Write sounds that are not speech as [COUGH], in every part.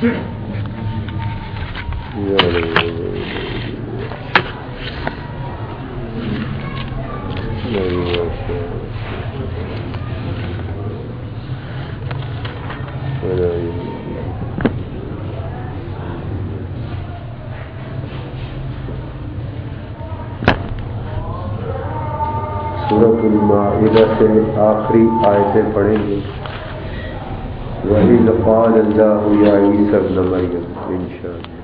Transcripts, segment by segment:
سورت المائدہ سے آخری آیتیں پڑھیں گے۔ وہی قال اللہ یا عیسی ابن مریم انشاءاللہ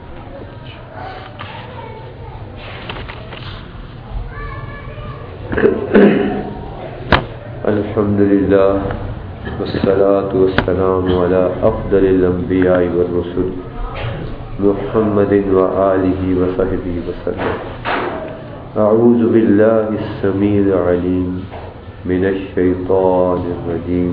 الحمد للہ والصلاة والسلام على افضل الانبیاء والرسل محمد وآلہ وصحبہ وسلم. اعوذ باللہ السمیع العلیم من الشیطان الرجیم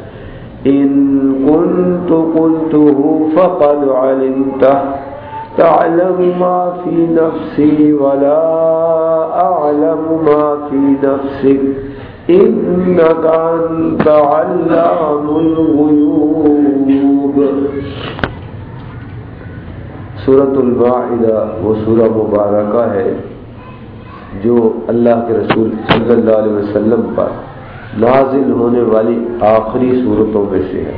إن كنت قلته فقد علمته. تعلم ما في نفسي ولا أعلم ما في نفسك. إنك أنت علام الغيوب. سورة المائدہ وہ سورہ مبارکہ ہے جو اللہ کے رسول صلی اللہ علیہ وسلم پر نازل ہونے والی آخری صورتوں میں سے ہے۔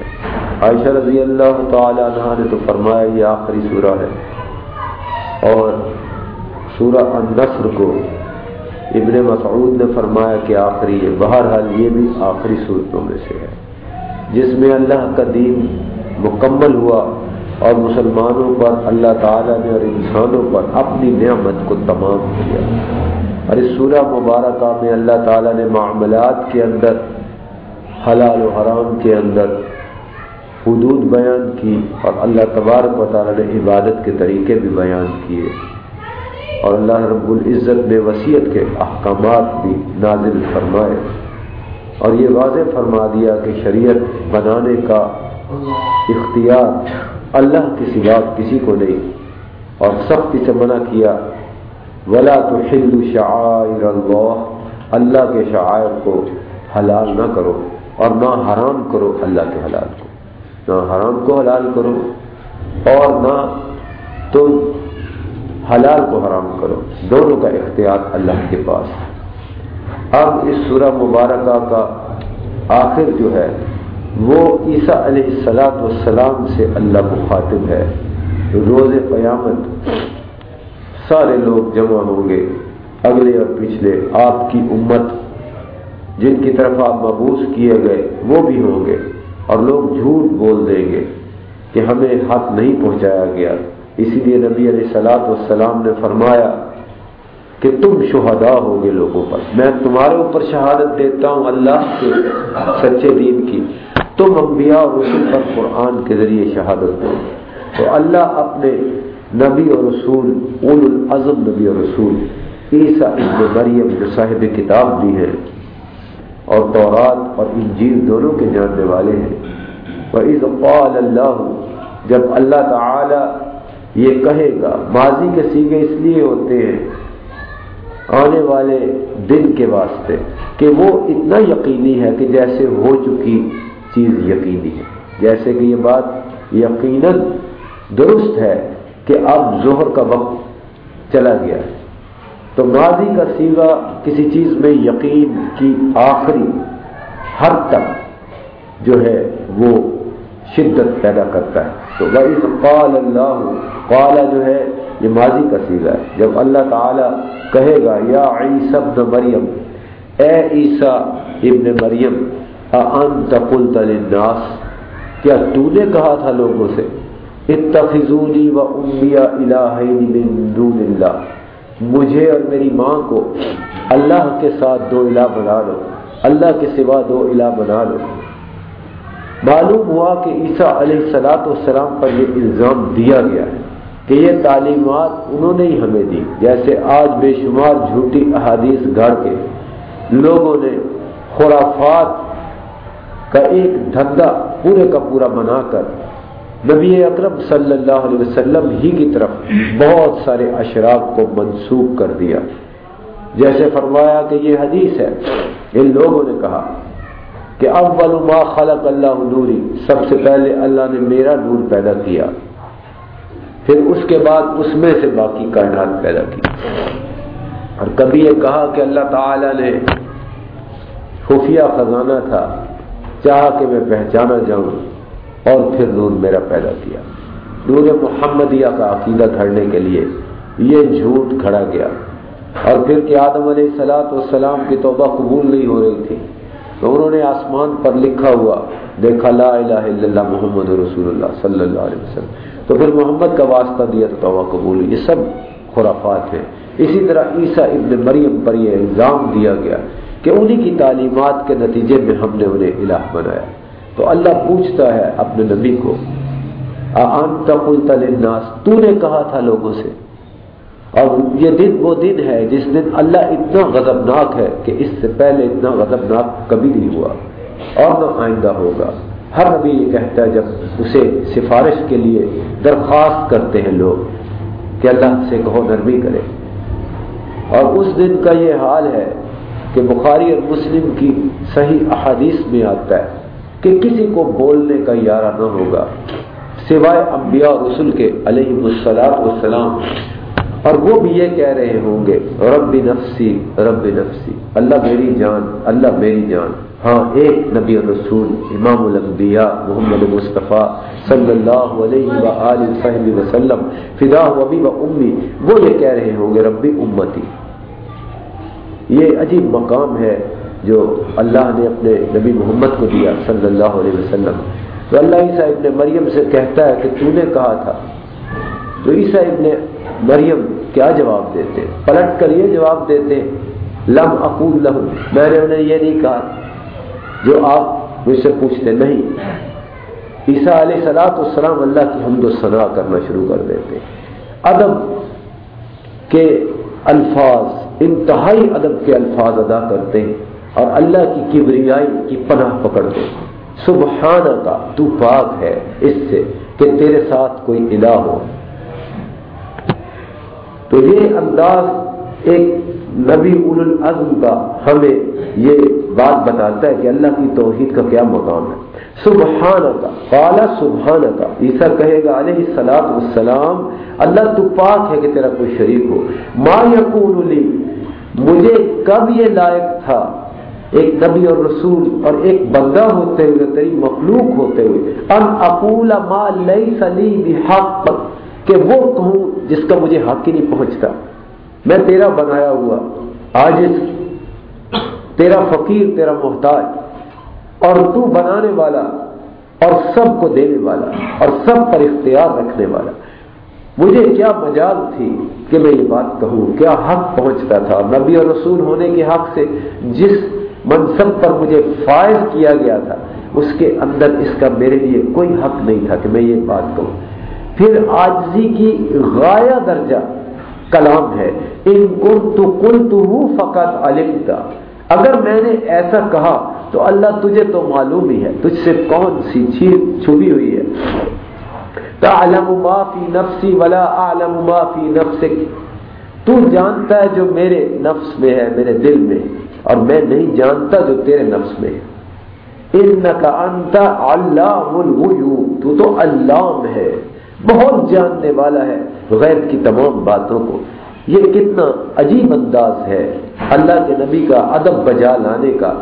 عائشہ رضی اللہ تعالی عنہ نے تو فرمایا یہ آخری سورہ ہے۔ اور سورہ النصر کو ابن مسعود نے فرمایا کہ آخری ہے۔ بہرحال یہ بھی آخری صورتوں میں سے ہے۔ جس میں اللہ کا دین مکمل ہوا اور مسلمانوں پر اللہ تعالیٰ نے اور انسانوں پر اپنی نعمت کو تمام کیا۔ اور اس سورہ مبارکہ میں اللہ تعالیٰ نے معاملات کے اندر، حلال و حرام کے اندر حدود بیان کی اور اللہ تبارک و تعالیٰ نے عبادت کے طریقے بھی بیان کیے۔ اور اللہ رب العزت نے وسیعت کے احکامات بھی نازل فرمائے۔ اور یہ واضح فرما دیا کہ شریعت بنانے کا اختیار اللہ کے سوا کسی کو نہیں اور سختی سے منع کیا ولا تو شعائر اللہ اللہ کے شاعر کو حلال نہ کرو اور نہ حرام کرو اللہ کے حلال کو۔ نہ حرام کو حلال کرو اور نہ تم حلال کو حرام کرو۔ دونوں کا اختیار اللہ کے پاس اب اس سورہ مبارکہ کا آخر جو ہے، وہ عیسیٰ علیہ السلاط والسلام سے اللہ مخاطب ہے۔ روز قیامت سارے لوگ جمع ہوں گے۔ اگلے اور پچھلے آپ کی امت جن کی طرف آپ مبوس کیے گئے، وہ بھی ہوں گے۔ اور لوگ جھوٹ بول دیں گے کہ ہمیں حق نہیں پہنچایا گیا۔ اسی لیے نبی علیہ سلاط والسلام نے فرمایا کہ تم شہدا ہو گے لوگوں پر۔ میں تمہارے اوپر شہادت دیتا ہوں اللہ کے سچے دین کی۔ تم انبیاء اور رسول پر قرآن کے ذریعے شہادت دو۔ تو اللہ اپنے نبی اور رسول اول العظم نبی اور رسول۔ عیسیٰ ابن مریم جو صاحب کتاب بھی ہے اور تورات اور انجیل دونوں کے جاننے والے ہیں۔ وَإِذْ قَالَ اللَّهُ، جب اللہ تعالی یہ کہے گا، ماضی کے سیگے اس لیے ہوتے ہیں آنے والے دن کے واسطے کہ وہ اتنا یقینی ہے کہ جیسے ہو چکی چیز یقینی ہے۔ جیسے کہ یہ بات یقیناً درست ہے کہ اب ظہر کا وقت چلا گیا ہے۔ تو ماضی کا سیگا کسی چیز میں یقین کی آخری حد تک جو ہے وہ شدت پیدا کرتا ہے۔ تو وہی قال اللہ قالا جو ہے یہ ماضی کا سیگا ہے۔ جب اللہ تعالی کہے گا، یا عیسی ابن مریم، اے عیسیٰ ابن مریم انت قلت للناس۔ کیا تو نے کہا تھا لوگوں سے؟ اتخذونی و امیا الہین من دون اللہ۔ مجھے اور میری ماں کو اللہ کے ساتھ دو الہ بنا لو۔ اللہ کے سوا دو الہ بنا لو۔ معلوم ہوا کہ عیسیٰ علیہ السلاۃ والسلام پر یہ الزام دیا گیا ہے کہ یہ تعلیمات انہوں نے ہی ہمیں دی۔ جیسے آج بے شمار جھوٹی احادیث گھڑ کے لوگوں نے خرافات کا ایک دھندا پورے کا پورا بنا کر نبی اکرم صلی اللہ علیہ وسلم ہی کی طرف بہت سارے اشراف کو منسوخ کر دیا۔ جیسے فرمایا کہ یہ حدیث ہے، ان لوگوں نے کہا کہ اول ما خلق اللہ نوری، سب سے پہلے اللہ نے میرا نور پیدا کیا، پھر اس کے بعد اس میں سے باقی کائنات پیدا کی۔ اور کبھی یہ کہا کہ اللہ تعالی نے خفیہ خزانہ تھا چاہ کہ میں پہچانا جاؤں۔ اور پھر نور میرا پیدا کیا۔ نور محمدیہ کا عقیدہ کھڑنے کے لیے یہ جھوٹ کھڑا گیا۔ اور پھر کہ آدم علیہ السلاۃ والسلام کی توبہ قبول نہیں ہو رہی تھی، تو انہوں نے آسمان پر لکھا ہوا، دیکھا لا الہ الا اللہ محمد رسول اللہ صلی اللہ علیہ وسلم۔ تو پھر محمد کا واسطہ دیا تو توبہ قبول یہ سب خرافات ہیں۔ اسی طرح عیسیٰ ابن مریم پر یہ الزام دیا گیا کہ انہی کی تعلیمات کے نتیجے میں ہم نے انہیں الہ بنایا۔ تو اللہ پوچھتا ہے اپنے نبی کو تو نے کہا تھا لوگوں سے۔ اور یہ دن وہ دن ہے جس دن اللہ اتنا غضبناک ہے کہ اس سے پہلے اتنا غضبناک کبھی نہیں ہوا اور نہ آئندہ ہوگا۔ ہر نبی یہ کہتا ہے جب اسے سفارش کے لیے درخواست کرتے ہیں لوگ کہ اللہ سے کہو نرمی کرے۔ اور اس دن کا یہ حال ہے کہ بخاری اور مسلم کی صحیح احادیث میں آتا ہے۔ کہ کسی کو بولنے کا یارہ نہ ہوگا۔ سوائے انبیاء اور رسول کے علیہ السلام والسلام۔ اور وہ بھی یہ کہہ رہے ہوں گے رب نفسی رب نفسی۔ اللہ میری جان، اللہ میری جان۔ ہاں ایک نبی رسول، امام الانبیاء محمد مصطفیٰ صلی اللہ علیہ وآلہ وسلم فدا و ابی و امی، وہ یہ کہہ رہے ہوں گے، ربی امتی۔ یہ عجیب مقام ہے۔ جو اللہ نے اپنے نبی محمد کو دیا صلی اللہ علیہ وسلم۔ تو اللہ عیسیٰ ابن مریم سے کہتا ہے کہ تو نے کہا تھا۔ تو عیسیٰ ابن مریم کیا جواب دیتے پلٹ کر یہ جواب دیتے لم اقول لہم۔ میں نے انہیں یہ نہیں کہا جو آپ مجھ سے پوچھتے نہیں۔ عیسیٰ علیہ سلاۃ السلام اللہ کی حمد و ثناء کرنا شروع کر دیتے ادب کے الفاظ، انتہائی ادب کے الفاظ ادا کرتے ہیں۔ اور اللہ کی کبریائی کی پناہ پکڑتے سبحانہ کا تو پاک ہے اس سے کہ تیرے ساتھ کوئی الہ ہو۔ تو یہ انداز ایک نبی اول العزم کا ہمیں یہ بات بتاتا ہے کہ اللہ کی توحید کا کیا مقام ہے۔ سبحانہ کا قالا سبحانہ کا عیسیٰ کہے گا علیہ السلاط والسلام، اللہ تو پاک ہے کہ تیرا کوئی شریک ہو۔ ما یقول لی، مجھے کب یہ لائق تھا؟ ایک نبی اور رسول اور ایک بندہ ہوتے ہوئے تیری مخلوق ہوتے ہوئے۔ ان اقول ما لیس لی بحق، کہ وہ کہوں جس کا مجھے حق ہی نہیں پہنچتا۔ میں تیرا بنایا ہوا آج تیرا فقیر، تیرا محتاج، اور تو بنانے والا، اور سب کو دینے والا، اور سب پر اختیار رکھنے والا۔ مجھے کیا مجال تھی کہ میں یہ بات کہوں؟ کیا حق پہنچتا تھا نبی اور رسول ہونے کے حق سے؟ جس منصب پر مجھے فائز کیا گیا تھا۔ اس کے اندر اس کا میرے لیے کوئی حق نہیں تھا کہ میں یہ بات کہوں۔ پھر آجزی کی غایہ درجہ کلام ہے۔ ان کن تو کل تو ہوں فقط علم کا اگر میں نے ایسا کہا تو اللہ تجھے تو معلوم ہی ہے۔ تجھ سے کون سی چیز چھپی ہوئی ہے؟ تعلم ما فی نفسی ولا اعلم ما فی نفسک۔ تو جانتا ہے جو میرے نفس میں ہے، میرے دل میں۔ ہے اور میں نہیں جانتا جو تیرے نفس میں انکا انت علام الغیوب تو تو علام ہے، بہت جاننے والا ہے غیب کی تمام باتوں کو۔ یہ کتنا عجیب انداز ہے اللہ کے نبی کا ادب بجا لانے کا۔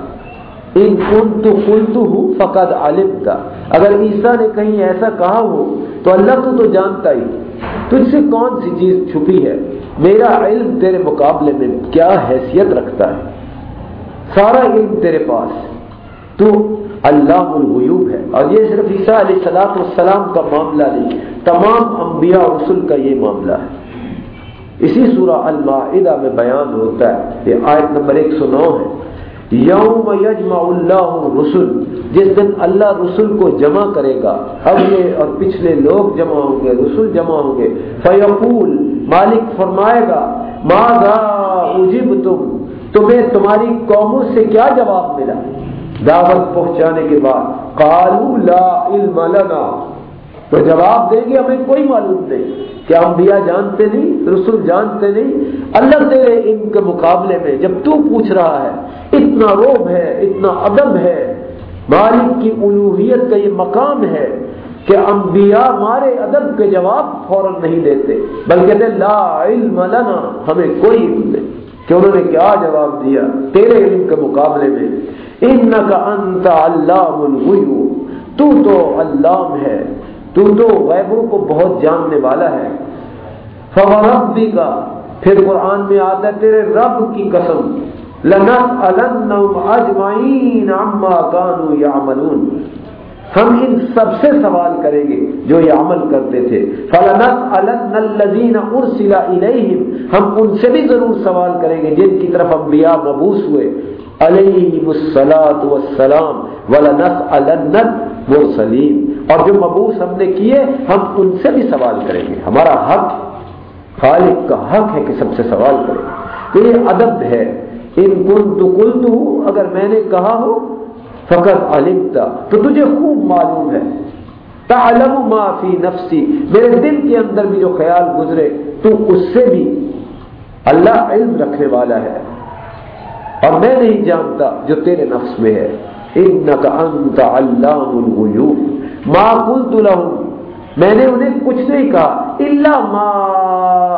ان کن تو کلتو ہوں فقط عالم کا اگر عیسیٰ نے کہیں ایسا کہا ہو، تو اللہ تو تو جانتا ہی۔ تجھ سے کون سی چیز چھپی ہے؟ میرا علم تیرے مقابلے میں کیا حیثیت رکھتا ہے؟ سارا علم تیرے پاس تو اللہ الغیوب ہے۔ اور یہ صرف عیسیٰ علیہ السلام والسلام کا معاملہ نہیں، تمام انبیاء رسول کا یہ معاملہ ہے۔ اسی سورہ المائدہ میں بیان ہوتا ہے یہ آیت نمبر ایک سو نو ہے۔ یوم یجمع اللہ رسول جس دن اللہ رسول کو جمع کرے گا۔ اگلے اور پچھلے لوگ جمع ہوں گے رسول جمع ہوں گے۔ فیقول، مالک فرمائے گا، ماذا اجب تم تمہیں تمہاری قوموں سے کیا جواب ملا؟ دعوت پہنچانے کے بعد، قالوا لا علم لنا۔ تو جواب دیں گے، ہمیں کوئی معلوم نہیں۔ کیا انبیاء جانتے نہیں؟ رسول جانتے نہیں؟ اللہ تیرے ان کے مقابلے میں جب تو پوچھ رہا ہے، اتنا روب ہے، اتنا ادب ہے، مالک کی الوحیت کا یہ مقام ہے کہ انبیاء مارے ادب کے جواب فوراً نہیں دیتے، بلکہ لا علم لنا، ہمیں کوئی علم نہیں۔ کہ انہوں نے کیا جواب دیا؟ تیرے علم کے مقابلے میں ان کا انت اللہ تو تو اللہ ہے، تو تو غیبوں کو بہت جاننے والا ہے۔ فوربی کا پھر قرآن میں آتا ہے، تیرے رب کی قسم اجمعین عما كانوا يعملون ہم ان سب سے سوال کریں گے جو یہ عمل کرتے تھے۔ ہم ان سے بھی ضرور سوال کریں گے جن کی طرف انبیاء مبوس ہوئے۔ علیہم الصلاۃ والسلام اور جو مبوس ہم نے کیے، ہم ان سے بھی سوال کریں گے۔ ہمارا حق، خالق کا حق ہے کہ سب سے سوال کریں۔ تو یہ ادب ہے۔ ان کن تو کل تو اگر میں نے کہا ہو فقط علمتا، تو تجھے خوب معلوم ہے۔ تعلم ما فی نفسی، میرے دل کے اندر بھی جو خیال گزرے، تو اس سے بھی اللہ علم رکھنے والا ہے۔ اور میں نہیں جانتا جو تیرے نفس میں ہے۔ انک انت علام الغیوب ما قلت لهم میں نے انہیں کچھ نہیں کہا۔ اللہ ما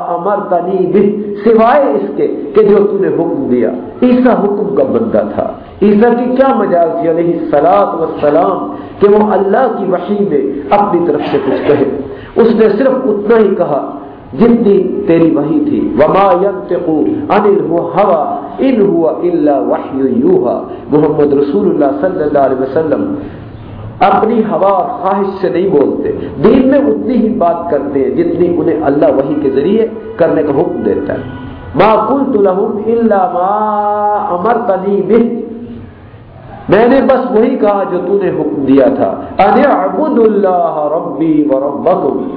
امرتنی بھی سوائے اس کے کہ جو تو نے حکم دیا۔ عیسا حکم کا بندہ تھا۔ عیسا کی کیا مجال تھی؟ علیہ السلام وسلام کہ وہ اللہ کی وحی میں اپنی طرف سے کچھ کہے۔ اس نے صرف اتنا ہی کہا، جتنی تیری وحی تھی۔ وما ينطق عن الهوى ان هو الا وحی یوحى محمد رسول اللہ صلی اللہ علیہ وسلم اپنی ہوا اور خواہش سے نہیں بولتے۔ دین میں اتنی ہی بات کرتے ہیں جتنی انہیں اللہ وہی کے ذریعے کرنے کا حکم دیتا ہے۔ ما قلت لهم الا ما امرتني به۔ میں نے بس وہی کہا جو تو نے حکم دیا تھا۔ ان اعبد اللہ ربی و ربکم۔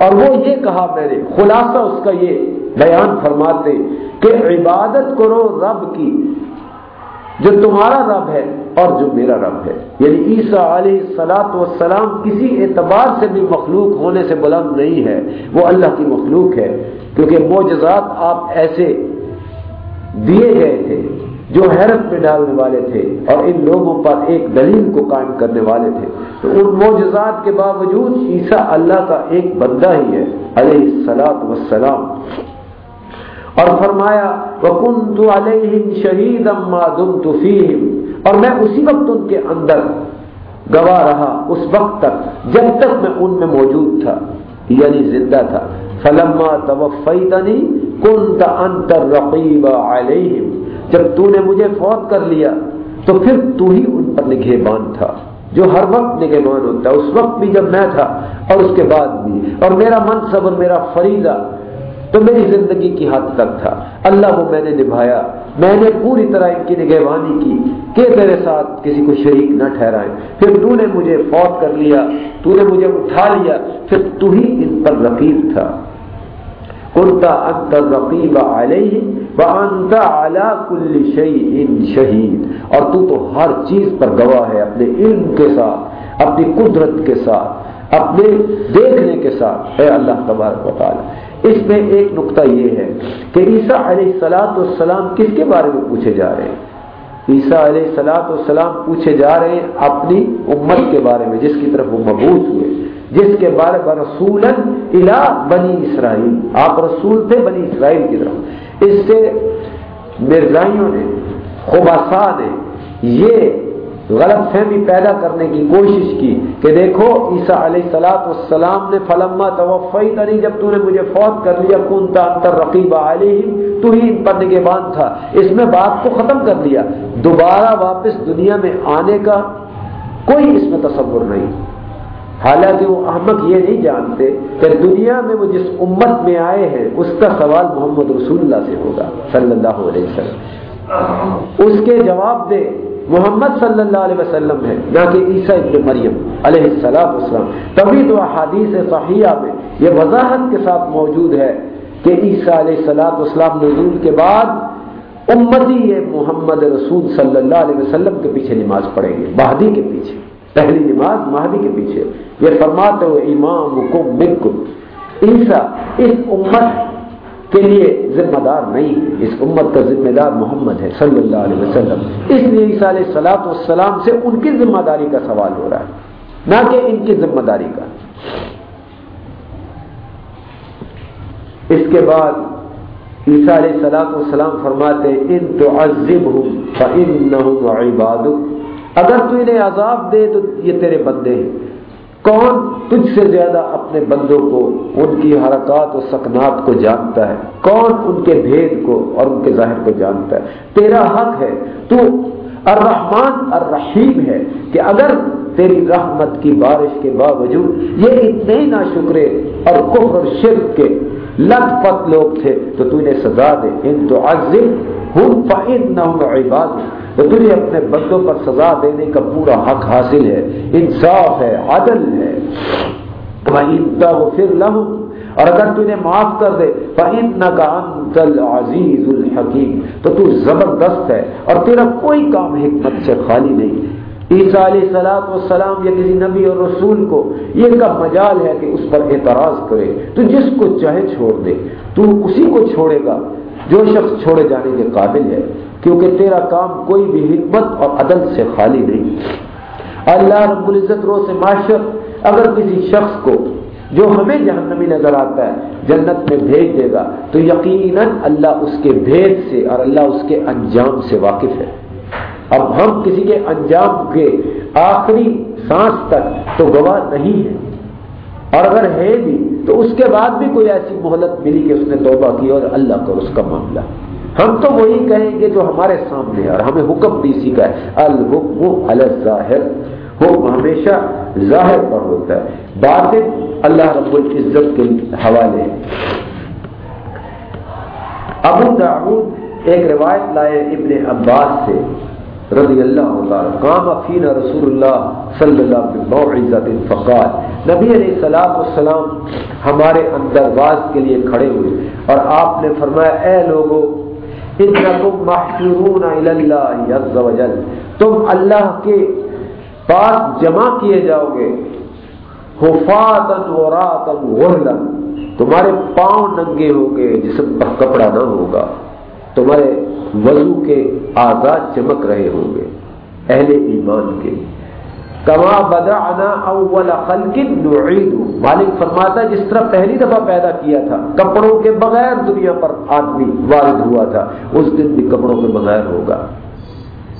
اور وہ یہ کہا میں نے۔ خلاصہ اس کا یہ بیان فرماتے کہ عبادت کرو رب کی۔ جو تمہارا رب ہے۔ اور جو میرا رب ہے۔ یعنی عیسیٰ علیہ سلاۃ والسلام کسی اعتبار سے بھی مخلوق ہونے سے بلند نہیں ہے۔ وہ اللہ کی مخلوق ہے۔ کیونکہ معجزات آپ ایسے دیے گئے تھے جو حیرت میں ڈالنے والے تھے اور ان لوگوں پر ایک دلیل کو قائم کرنے والے تھے۔ تو ان معجزات کے باوجود عیسیٰ اللہ کا ایک بندہ ہی ہے، علیہ سلاۃ وسلام اور فرمایا، وَكُنْتُ عَلَيْهِمْ شَهِيدًا مَا دُمْتُ فِيهِمْ. اور میں اسی وقت ان کے اندر گواہ رہا، اس وقت تک، جب تک میں ان میں موجود تھا یعنی زندہ تھا. فلما توفیتنی کنت انت الرقیب علیہم جب تو نے مجھے فوت کر لیا، تو پھر تو ہی ان پر نگہبان تھا، جو ہر وقت نگہبان ہوتا ہے اس وقت بھی جب میں تھا، اور اس کے بعد بھی۔ اور میرا منصب اور میرا فریضہ تو میری زندگی کی حد تک تھا۔ اللہ وہ میں نے نبھایا۔ میں نے پوری طرح ان کی نگہبانی کی کہ میرے ساتھ کسی کو شریک نہ ٹھہرائے پھر تو نے مجھے فوت کر لیا، تو نے مجھے اٹھا لیا، پھر تو ہی ان پر رقیب تھا۔ قلتا انت الرقیب علیہ وانت علی کل شیء شہید۔ اور تو تو ہر چیز پر گواہ ہے، اپنے علم کے ساتھ، اپنی قدرت کے ساتھ، اپنے دیکھنے کے ساتھ۔ اے اللہ تبارک و تعالی اس میں ایک نقطہ یہ ہے کہ عیسیٰ علیہ السلاۃ والسلام کس کے بارے میں پوچھے جا رہے ہیں؟ عیسیٰ علیہ السلاۃ والسلام پوچھے جا رہے ہیں اپنی امت کے بارے میں، جس کی طرف وہ مبوس ہوئے، جس کے بارے میں رسول الا بنی اسرائیل، آپ رسول تھے بنی اسرائیل کی طرف۔ اس سے مرزائیوں نے خباسا نے یہ غلط فہمی پیدا کرنے کی کوشش کی کہ دیکھو، عیسیٰ علیہ السلاط والسلام نے فلما توفی تری جب تو نے مجھے فوت کر لیا کون تا انتر رقیب علیہ تو ہی ان پر نگہبان تھا۔ اس میں بات کو ختم کر دیا دوبارہ واپس دنیا میں آنے کا کوئی اس میں تصور نہیں۔ حالانکہ وہ احمد یہ نہیں جانتے کہ دنیا میں وہ جس امت میں آئے ہیں، اس کا سوال محمد رسول اللہ سے ہوگا، صلی اللہ علیہ وسلم۔ اس کے جواب دے۔ محمد صلی اللہ علیہ وسلم ہے نہ کہ عیسیٰ ابن مریم علیہ السلام وسلم تبھی تو احادیث صحیحہ میں یہ وضاحت کے ساتھ موجود ہے کہ عیسیٰ علیہ السلام اسلام نزول کے بعد امتی یہ محمد رسول صلی اللہ علیہ وسلم کے پیچھے نماز پڑھیں گے، مہدی کے پیچھے۔ پہلی نماز مہدی کے پیچھے۔ یہ فرماتے ہوئے امام حکم بالکل عیسیٰ، اس امت کے لیے ذمہ دار نہیں اس امت کا ذمہ دار محمد ہے صلی اللہ علیہ وسلم۔ اس لیے عیسیٰ علیہ سلاط والسلام سے ان کی ذمہ داری کا سوال ہو رہا ہے، نہ کہ ان کی ذمہ داری کا۔ اس کے بعد عیسیٰ علیہ سلاط والسلام فرماتے ان تو عزب ہوں عباد اگر تو انہیں عذاب دے تو یہ تیرے بندے ہیں۔ کون تجھ سے زیادہ اپنے بندوں کو، ان کی حرکات و سکنات کو جانتا ہے؟ کون ان کے بھید کو اور ان کے ظاہر کو جانتا ہے؟ تیرا حق ہے، تو الرحمن الرحیم ہے کہ اگر تیری رحمت کی بارش کے باوجود یہ اتنے ہی نہ شکرے اور کفر اور شرک کے لت پت لوگ تھے تو تو انہیں سزا دے۔ ان تو عزم ہوں فائن نہ عباد۔ تو تجھے اپنے بندوں پر سزا دینے کا پورا حق حاصل ہے، انصاف ہے، عدل ہے۔ پھر لم اور اگر تو انہیں معاف کر دے عزیز الحکیم تو تو زبردست ہے اور تیرا کوئی کام حکمت سے خالی نہیں۔ عیسیٰ علیہ سلاط و سلام یا کسی نبی اور رسول کو یہ کا مجال ہے کہ اس پر اعتراض کرے۔ تو جس کو چاہے چھوڑ دے۔ تو اسی کو چھوڑے گا، جو شخص چھوڑے جانے کے قابل ہے۔ کیونکہ تیرا کام کوئی بھی حکمت اور عدل سے خالی نہیں۔ اللہ رب العزت رو سے معاشر، اگر کسی شخص کو جو ہمیں جہنمی نظر آتا ہے، جنت میں بھیج دے گا، تو یقیناً اللہ اس کے بھید سے اور اللہ اس کے انجام سے واقف ہے۔ اب ہم کسی کے انجام کے آخری سانس تک تو گواہ نہیں ہے اور اگر ہے بھی، تو اس کے بعد بھی کوئی ایسی مہلت ملی کہ اس نے توبہ کی اور اللہ کو اس کا معاملہ۔ ہم تو وہی کہیں گے جو ہمارے سامنے اور ہمیں حکم بھی اسی کا ہے۔ الحکم الظاہر۔ حکم ہمیشہ ظاہر پر ہوتا ہے۔ باطن اللہ رب العزت کے حوالے ابو داود ایک روایت لائے ابن عباس سے رضی اللہ تعالی قام فینا رسول اللہ صلی اللہ علیہ فقال۔ نبی علیہ السلام والسلام ہمارے اندر واز کے لیے کھڑے ہوئے اور آپ نے فرمایا، اے لوگوں محشورون اللہ عز وجل تم اللہ کے پاس جمع کیے جاؤ گے حفاظن وراتن غرلن تمہارے پاؤں ننگے ہوں گے، جسم پر کپڑا نہ ہوگا۔ تمہارے وضو کے آزاد چمک رہے ہوں گے، اہل ایمان کے۔ کما بدعنا اول خلق نعید مالک فرماتا ہے، جس طرح پہلی دفعہ پیدا کیا تھا، کپڑوں کے بغیر دنیا پر آدمی وارد ہوا تھا، اس دن بھی کپڑوں کے بغیر ہوگا۔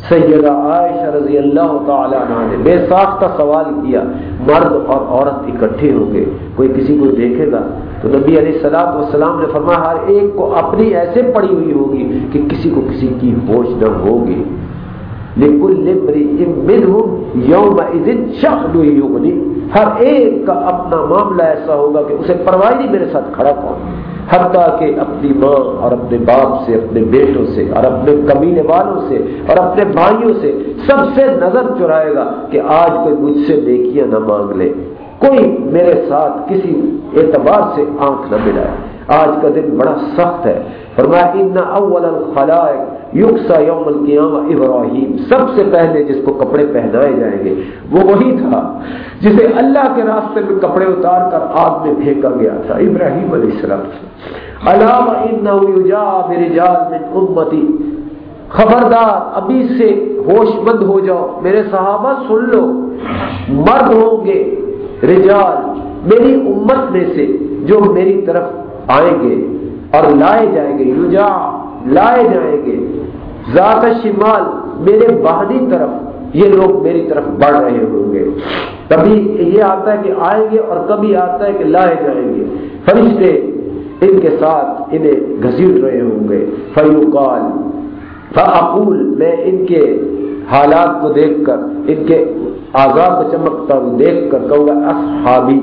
سیدہ عائشہ رضی اللہ تعالی عنہ نے بے ساختہ سوال کیا، مرد اور عورت اکٹھے ہوں گے، کوئی کسی کو دیکھے گا؟ تو نبی علیہ السلام والسلام نے فرمایا، ہر ایک کو اپنی ایسے پڑی ہوئی ہوگی کہ کسی کو کسی کی ہوش نہ ہوگی۔ یوم ہر ایک کا اپنا معاملہ ایسا ہوگا کہ اسے پرواہ نہیں میرے ساتھ کھڑا کون۔ حتیٰ کہ اپنی ماں اور اپنے باپ سے، اپنے بیٹوں سے اور اپنے قبیلے والوں سے اور اپنے بھائیوں سے سب سے نظر چرائے گا کہ آج کوئی مجھ سے دیکھیاں نہ مانگ لے۔ کوئی میرے ساتھ کسی اعتبار سے آنکھ نہ ملائے۔ آج کا دن بڑا سخت ہے۔ فرمایا ان اول الخلائق یکسا یوم القیامہ ابراہیم سب سے پہلے جس کو کپڑے پہنائے جائیں گے، وہ وہی تھا جسے اللہ کے راستے میں کپڑے اتار کر آگ میں پھینکا گیا تھا، ابراہیم علیہ السلام علام من امتی خبردار، ابھی سے ہوش مند ہو جاؤ، میرے صحابہ سن لو، مرد ہوں گے رجال میری امت میں سے جو میری طرف آئیں گے. اور لائے جائیں گے، یوجا لائے جائیں گے۔ ذات شمال میرے بہادی طرف، یہ لوگ میری طرف بڑھ رہے ہوں گے۔ کبھی یہ آتا ہے کہ آئیں گے اور کبھی آتا ہے کہ لائے جائیں گے۔ فرشتے ان کے ساتھ انہیں گھسیٹ رہے ہوں گے۔ فیوقال فاقول، میں ان کے حالات کو دیکھ کر، ان کے آزاد چمکتا ہوں، دیکھ کر کہوں گا، اصحابی،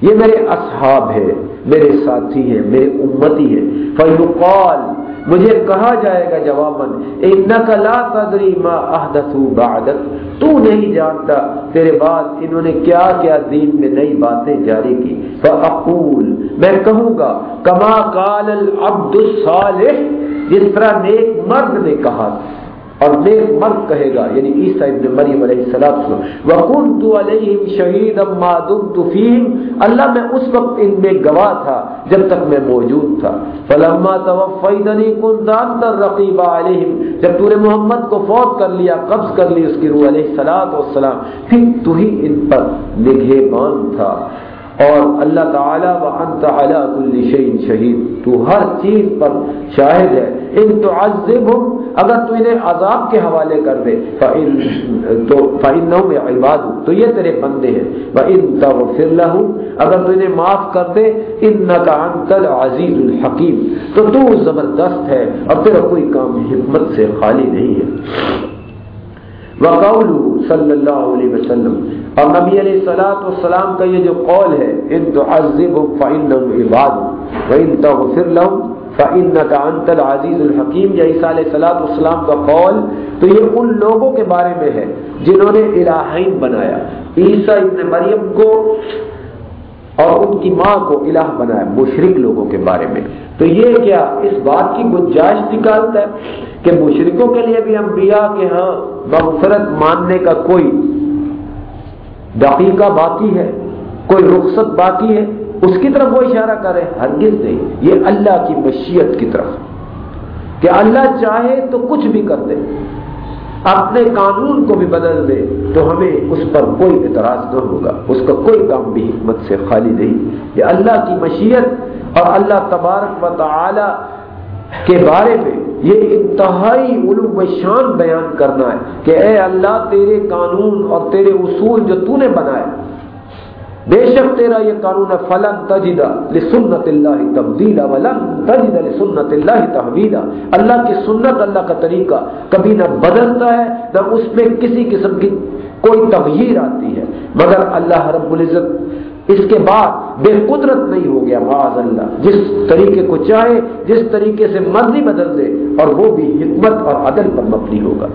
یہ میرے اصحاب ہے میرے ساتھی ہیں میرے امتی ہیں فیوقال مجھے کہا جائے گا جواباً لا تدری ما احدثوا بعدک تو نہیں جانتا تیرے بعد انہوں نے کیا کیا دین میں نئی باتیں جاری کی۔ فاقول میں کہوں گا کما قال العبد الصالح، جس طرح نیک مرد نے کہا۔ اور نیک مرد کہے گا یعنی عیسیٰ ابن مریم علیہ السلام وَكُنْتُ عَلَيْهِمْ شَهِيدًا مَا دُمْتُ فِيهِمْ۔ اللہ میں اس وقت ان میں گواہ تھا جب تک میں موجود تھا۔ فَلَمَّا تَوَفَّيْدَنِي كُنْتَ أَنْتَ الرَّقِيبَ عَلَيْهِمْ۔ جب تو نے محمد کو فوت کر لیا، قبض کر لی اس کی روح علیہ السلام۔ پھر تو ہی ان پر نگہبان تھا۔ اور اللہ تعالیٰ و انت علی کل شہید شہید تو ہر چیز پر شاہد ہے۔ ان تو اگر تو انہیں عذاب کے حوالے کر دے تو فَإِنَّهُمْ عِبَادُ۔ تو یہ تیرے بندے ہیں۔ وَإِن تَغْفِرْ لَهُمْ، اگر تو انہیں معاف کر دے، إِنَّكَ أَنْتَ الْعَزِيزُ الْحَكِيمُ۔ تو تو زبردست ہے اور تیرا کوئی کام حکمت سے خالی نہیں ہے۔ وقول صلی اللہ علیہ وسلم، اور نبی علیہ السلاۃ والسلام کا یہ جو قول ہے، ان تعذبهم فعن عباد، وإن تغفر لهم فإنك أنت العزيز الحکیم یا عیسیٰ علیہ السلاۃ والسلام کا قول، تو یہ ان لوگوں کے بارے میں ہے جنہوں نے الہین بنایا۔ عیسیٰ ابن مریم کو اور ان کی ماں کو الہ بنایا مشرق لوگوں کے بارے میں۔ تو یہ کیا اس بات کی گنجائش نکالتا ہے کہ مشرقوں کے لیے بھی انبیاء کے ہاں مغفرت ماننے کا کوئی دقیقہ باقی ہے، کوئی رخصت باقی ہے؟ اس کی طرف وہ اشارہ کرے، ہرگز نہیں۔ یہ اللہ کی مشیت کی طرف۔ کہ اللہ چاہے تو کچھ بھی کر دے۔ اپنے قانون کو بھی بدل دے تو ہمیں اس پر کوئی اعتراض نہ ہوگا۔ اس کا کوئی کام بھی حکمت سے خالی نہیں۔ یہ اللہ کی مشیت اور اللہ تبارک و تعالی کے بارے میں یہ انتہائی علوم و شان بیان کرنا ہے کہ اے اللہ تیرے قانون اور تیرے اصول جو تو نے بنائے بے شک تیرا یہ قانون ہے، فلن تجدا لسنت اللہ تبدیلا ولن تجد لسنت اللہ تحویلا اللہ کی سنت، اللہ کا طریقہ کبھی نہ بدلتا ہے، نہ اس میں کسی قسم کی کوئی تغیر آتی ہے۔ مگر اللہ رب العزت اس کے بعد بے قدرت نہیں ہو گیا، معاذ اللہ۔ جس طریقے کو چاہے، جس طریقے سے مرضی بدل دے، اور وہ بھی حکمت اور عدل پر مبنی ہوگا۔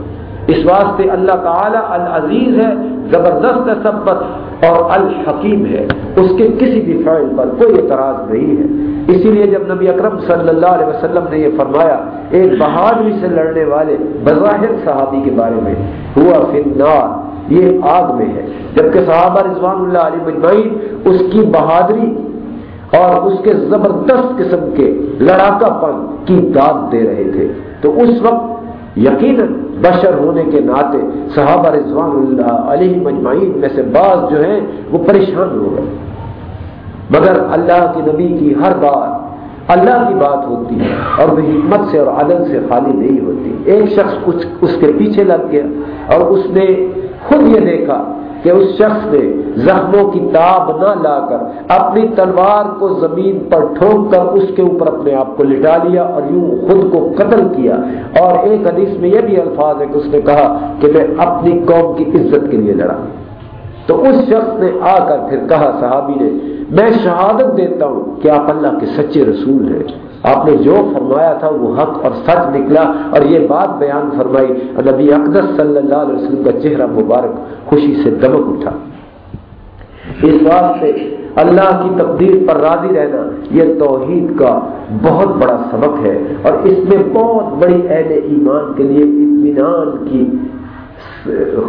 اس واسطے اللہ تعالی العزیز ہے، زبردست ہے سب پر۔ اور الحکیم ہے، اس کے کسی بھی فعل پر کوئی اعتراض نہیں ہے۔ اسی لیے جب نبی اکرم صلی اللہ علیہ وسلم نے یہ فرمایا، ایک بہادری سے لڑنے والے بظاہر صحابی کے بارے میں، ہوا فنار یہ آگ میں ہے۔ جبکہ صحابہ رضوان اللہ علیہ مجمعین اس کی بہادری اور اس کے زبردست قسم کے لڑاکا پن کی داد دے رہے تھے۔ تو اس وقت یقیناً بشر ہونے کے ناطے صحابہ رضوان اللہ علیہ مجمعین میں سے بعض جو ہیں وہ پریشان ہو گئے۔ مگر اللہ کے نبی کی ہر بات اللہ کی بات ہوتی ہے اور وہ حکمت سے اور عدل سے خالی نہیں ہوتی۔ ایک شخص اس کے پیچھے لگ گیا اور اس نے خود یہ دیکھا کہ اس شخص نے زخموں کی تاب نہ لا کر اپنی تلوار کو زمین پر ٹھونک کر اس کے اوپر اپنے آپ کو لٹا لیا اور یوں خود کو قتل کیا۔ اور ایک حدیث میں یہ بھی الفاظ ہے کہ اس نے کہا کہ میں اپنی قوم کی عزت کے لیے لڑا۔ تو اس شخص نے آ کر پھر کہا، صحابی نے، میں شہادت دیتا ہوں کہ آپ اللہ کے سچے رسول ہیں۔ آپ نے جو فرمایا تھا وہ حق اور سچ نکلا اور یہ بات بیان فرمائی۔ نبی اقدس صلی اللہ علیہ وسلم کا چہرہ مبارک خوشی سے دمک اٹھا۔ اس بات سے اللہ کی تقدیر پر راضی رہنا یہ توحید کا بہت بڑا سبق ہے اور اس میں بہت بڑی اہل ایمان کے لیے اطمینان کی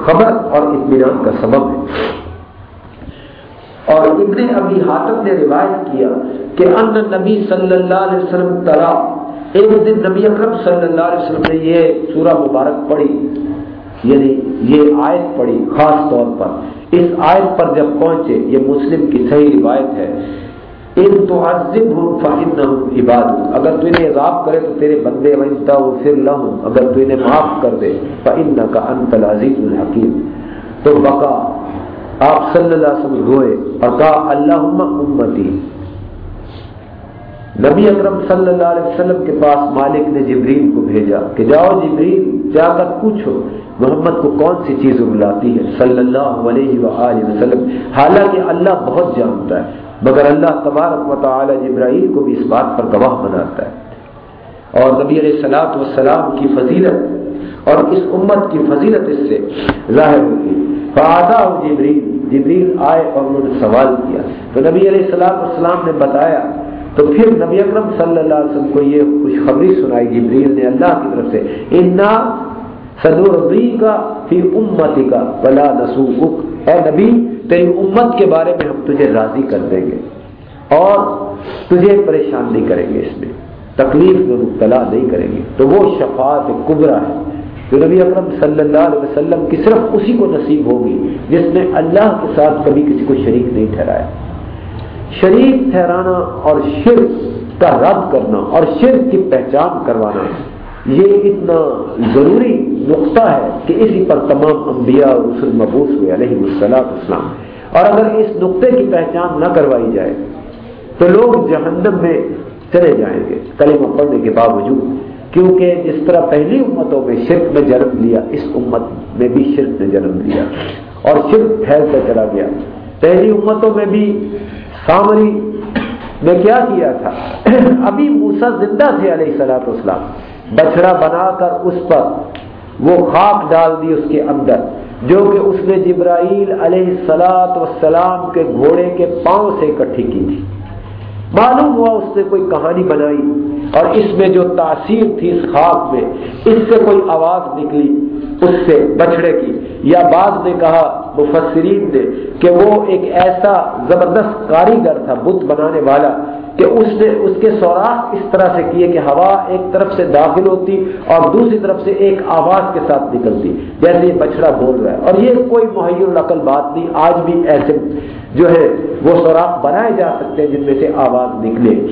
خبر اور اطمینان کا سبب ہے۔ اور ابن ابی حاتم نے روایت کیا کہ ان نبی صلی اللہ علیہ وسلم تلا۔ ایک دن نبی اکرم صلی اللہ علیہ وسلم نے یہ سورہ مبارک پڑھی۔ یعنی یہ آیت پڑھی خاص طور پر۔ اس آیت پر جب پہنچے، یہ مسلم کی صحیح روایت ہے۔ ان تو عزب ہوں فائن عباد اگر تو انہیں عذاب کرے تو تیرے بندے ونتا ہو پھر لہوں اگر تو انہیں معاف کر دے فإن کا انت العزیز الحکیم۔ تو بقا۔ آپ صلی اللہ علیہ وسلم ہوئے اور کہا اللہ امتی. نبی اکرم صلی اللہ علیہ وسلم کے پاس مالک نے جبریل کو بھیجا کہ جاؤ جبریل، جا کر پوچھو محمد کو کون سی چیز رلاتی ہے صلی اللہ علیہ وآلہ وسلم۔ حالانکہ اللہ بہت جانتا ہے، مگر اللہ تبارک و تعالی جبرائیل کو بھی اس بات پر گواہ بناتا ہے۔ اور نبی علیہ السلاط والسلام کی فضیلت اور اس امت کی فضیلت اس سے ظاہر ہوئی۔ فاضا جبریل جبریل آئے اور انہوں نے سوال کیا۔ تو نبی علیہ السلام والسلام نے بتایا، تو پھر نبی اکرم صلی اللہ علیہ وسلم کو یہ خوشخبری سنائی جبریل نے اللہ کی طرف سے، انا صدور کا فی امتی کا بلا نسوک اے نبی، تیری امت کے بارے میں ہم تجھے راضی کر دیں گے اور تجھے پریشان نہیں کریں گے اس میں، تکلیف میں مبتلا نہیں کریں گے۔ تو وہ شفاعت کبرا ہے۔ جو نبی اکرم صلی اللہ علیہ وسلم کی صرف اسی کو نصیب ہوگی، جس نے اللہ کے ساتھ کبھی کسی کو شریک نہیں ٹھہرایا۔ شریک ٹھہرانا اور شرک کا رد کرنا اور شرک کی پہچان کروانا، یہ اتنا ضروری نقطہ ہے کہ اسی پر تمام انبیاء اور رسول مبوس ہوئے، علیہ السلام۔ اسلام اور اگر اس نقطے کی پہچان نہ کروائی جائے، تو لوگ جہنم میں چلے جائیں گے۔ کلمہ پڑھنے کے باوجود کیونکہ جس طرح پہلی امتوں میں شرک نے جنم لیا، اس امت میں بھی شرک نے جنم لیا اور شرک پھیلتا چلا گیا۔ پہلی امتوں میں بھی سامری نے کیا کیا تھا؟ [CLEARS THROAT] ابھی موسا زندہ تھے علیہ سلاۃ اسلام بچڑا بنا کر اس پر وہ خاک ڈال دی اس کے اندر، جو کہ اس نے جبرائیل علیہ سلاط وسلام کے گھوڑے کے پاؤں سے اکٹھی کی تھی۔ معلوم ہوا اس نے کوئی کہانی بنائی اور اس میں جو تاثیر تھی اس خواب میں، اس سے کوئی آواز نکلی، اس سے بچڑے کی۔ یا بعض نے کہا، مفسرین نے، کہ وہ ایک ایسا زبردست کاریگر تھا، بت بنانے والا کہ اس نے اس کے سوراخ اس طرح سے کیے کہ ہوا ایک طرف سے داخل ہوتی اور دوسری طرف سے ایک آواز کے ساتھ نکلتی، جیسے یہ بچڑا بول رہا ہے۔ اور یہ کوئی محیر العقل بات نہیں، آج بھی ایسے جو ہے وہ سوراخ بنائے جا سکتے ہیں جن میں سے آواز نکلے۔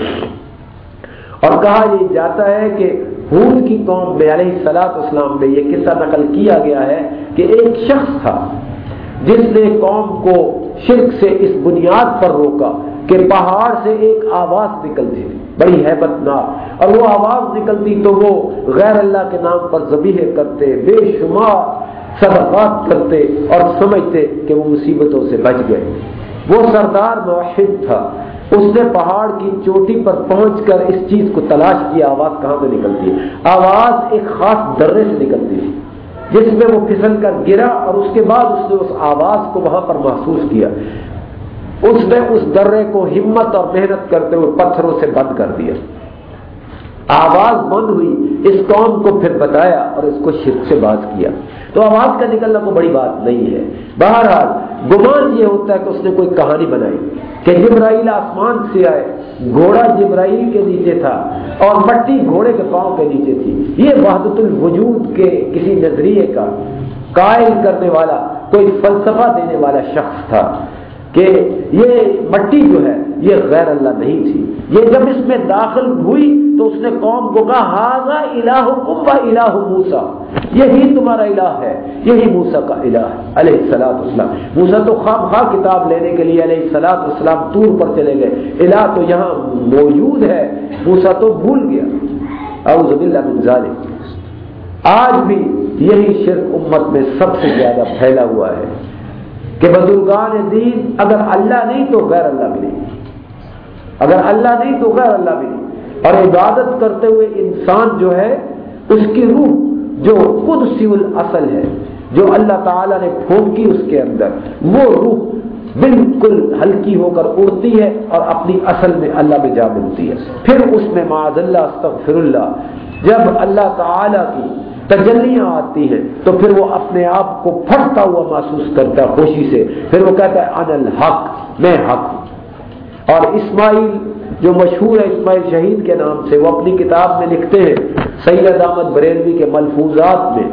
اور کہا یہ جاتا ہے کہ حود کی قوم میں علیہ سلاط اسلام میں یہ قصہ نقل کیا گیا ہے کہ ایک شخص تھا جس نے قوم کو شرک سے اس بنیاد پر روکا۔ کہ پہاڑ سے ایک آواز نکلتی تھی، بڑی حیبت ناک اور وہ آواز نکلتی تو وہ غیر اللہ کے نام پر ذبیح کرتے، بے شمار صدقات کرتے اور سمجھتے کہ وہ مصیبتوں سے بچ گئے۔ وہ سردار موحد تھا۔ اس نے پہاڑ کی چوٹی پر پہنچ کر اس چیز کو تلاش کیا، آواز کہاں سے نکلتی ہے؟ آواز ایک خاص درے سے نکلتی ہے جس میں وہ پھسل کر گرا اور اس کے بعد اس نے اس آواز کو وہاں پر محسوس کیا۔ اس نے اس درے کو ہمت اور محنت کرتے ہوئے پتھروں سے بند کر دیا۔ آواز بند ہوئی، اس قوم کو پھر بتایا اور اس کو شرک سے بات کیا۔ تو آواز کا نکلنا کوئی بڑی بات نہیں ہے۔ بہرحال، گمان یہ ہوتا ہے کہ اس نے کوئی کہانی بنائی کہ جبرائیل آسمان سے آئے، گھوڑا جبرائیل کے نیچے تھا اور مٹی گھوڑے کے پاؤں کے نیچے تھی۔ یہ وحدت الوجود کے کسی نظریے کا قائل کرنے والا، کوئی فلسفہ دینے والا شخص تھا۔ کہ یہ مٹی جو ہے، یہ غیر اللہ نہیں تھی۔ یہ جب اس میں داخل ہوئی تو اس نے قوم کو کہا ہاضا الہ کم و الہ موسا یہی تمہارا الہ ہے، یہی موسا کا الہ ہے۔ علیہ السلاط اسلام موسا تو خواب خواہ کتاب لینے کے لیے علیہ السلاط اسلام طور پر چلے گئے۔ الہ تو یہاں موجود ہے۔ موسا تو بھول گیا۔ اعوذ باللہ من ذالک۔ آج بھی یہی شرک امت میں سب سے زیادہ پھیلا ہوا ہے۔ کہ بزرگان دین اگر اللہ نہیں تو غیر اللہ بھی نہیں۔ اگر اللہ نہیں تو غیر اللہ بھی نہیں۔ اور عبادت کرتے ہوئے انسان جو ہے، اس کی روح جو خود سیول اصل ہے، جو اللہ تعالیٰ نے پھونکی اس کے اندر، وہ روح بالکل ہلکی ہو کر اڑتی ہے اور اپنی اصل میں اللہ میں جا ملتی ہے۔ پھر اس میں معذ اللہ، استغفر اللہ، جب اللہ تعالیٰ کی تجلیاں آتی ہیں۔ تو پھر وہ اپنے آپ کو پھٹتا ہوا محسوس کرتا ہے خوشی سے۔ پھر وہ کہتا ہے ان الحق، میں حق ہوں۔ اور اسماعیل، جو مشہور ہے اسماعیل شہید کے نام سے، وہ اپنی کتاب میں لکھتے ہیں سید احمد بریلوی کے ملفوظات میں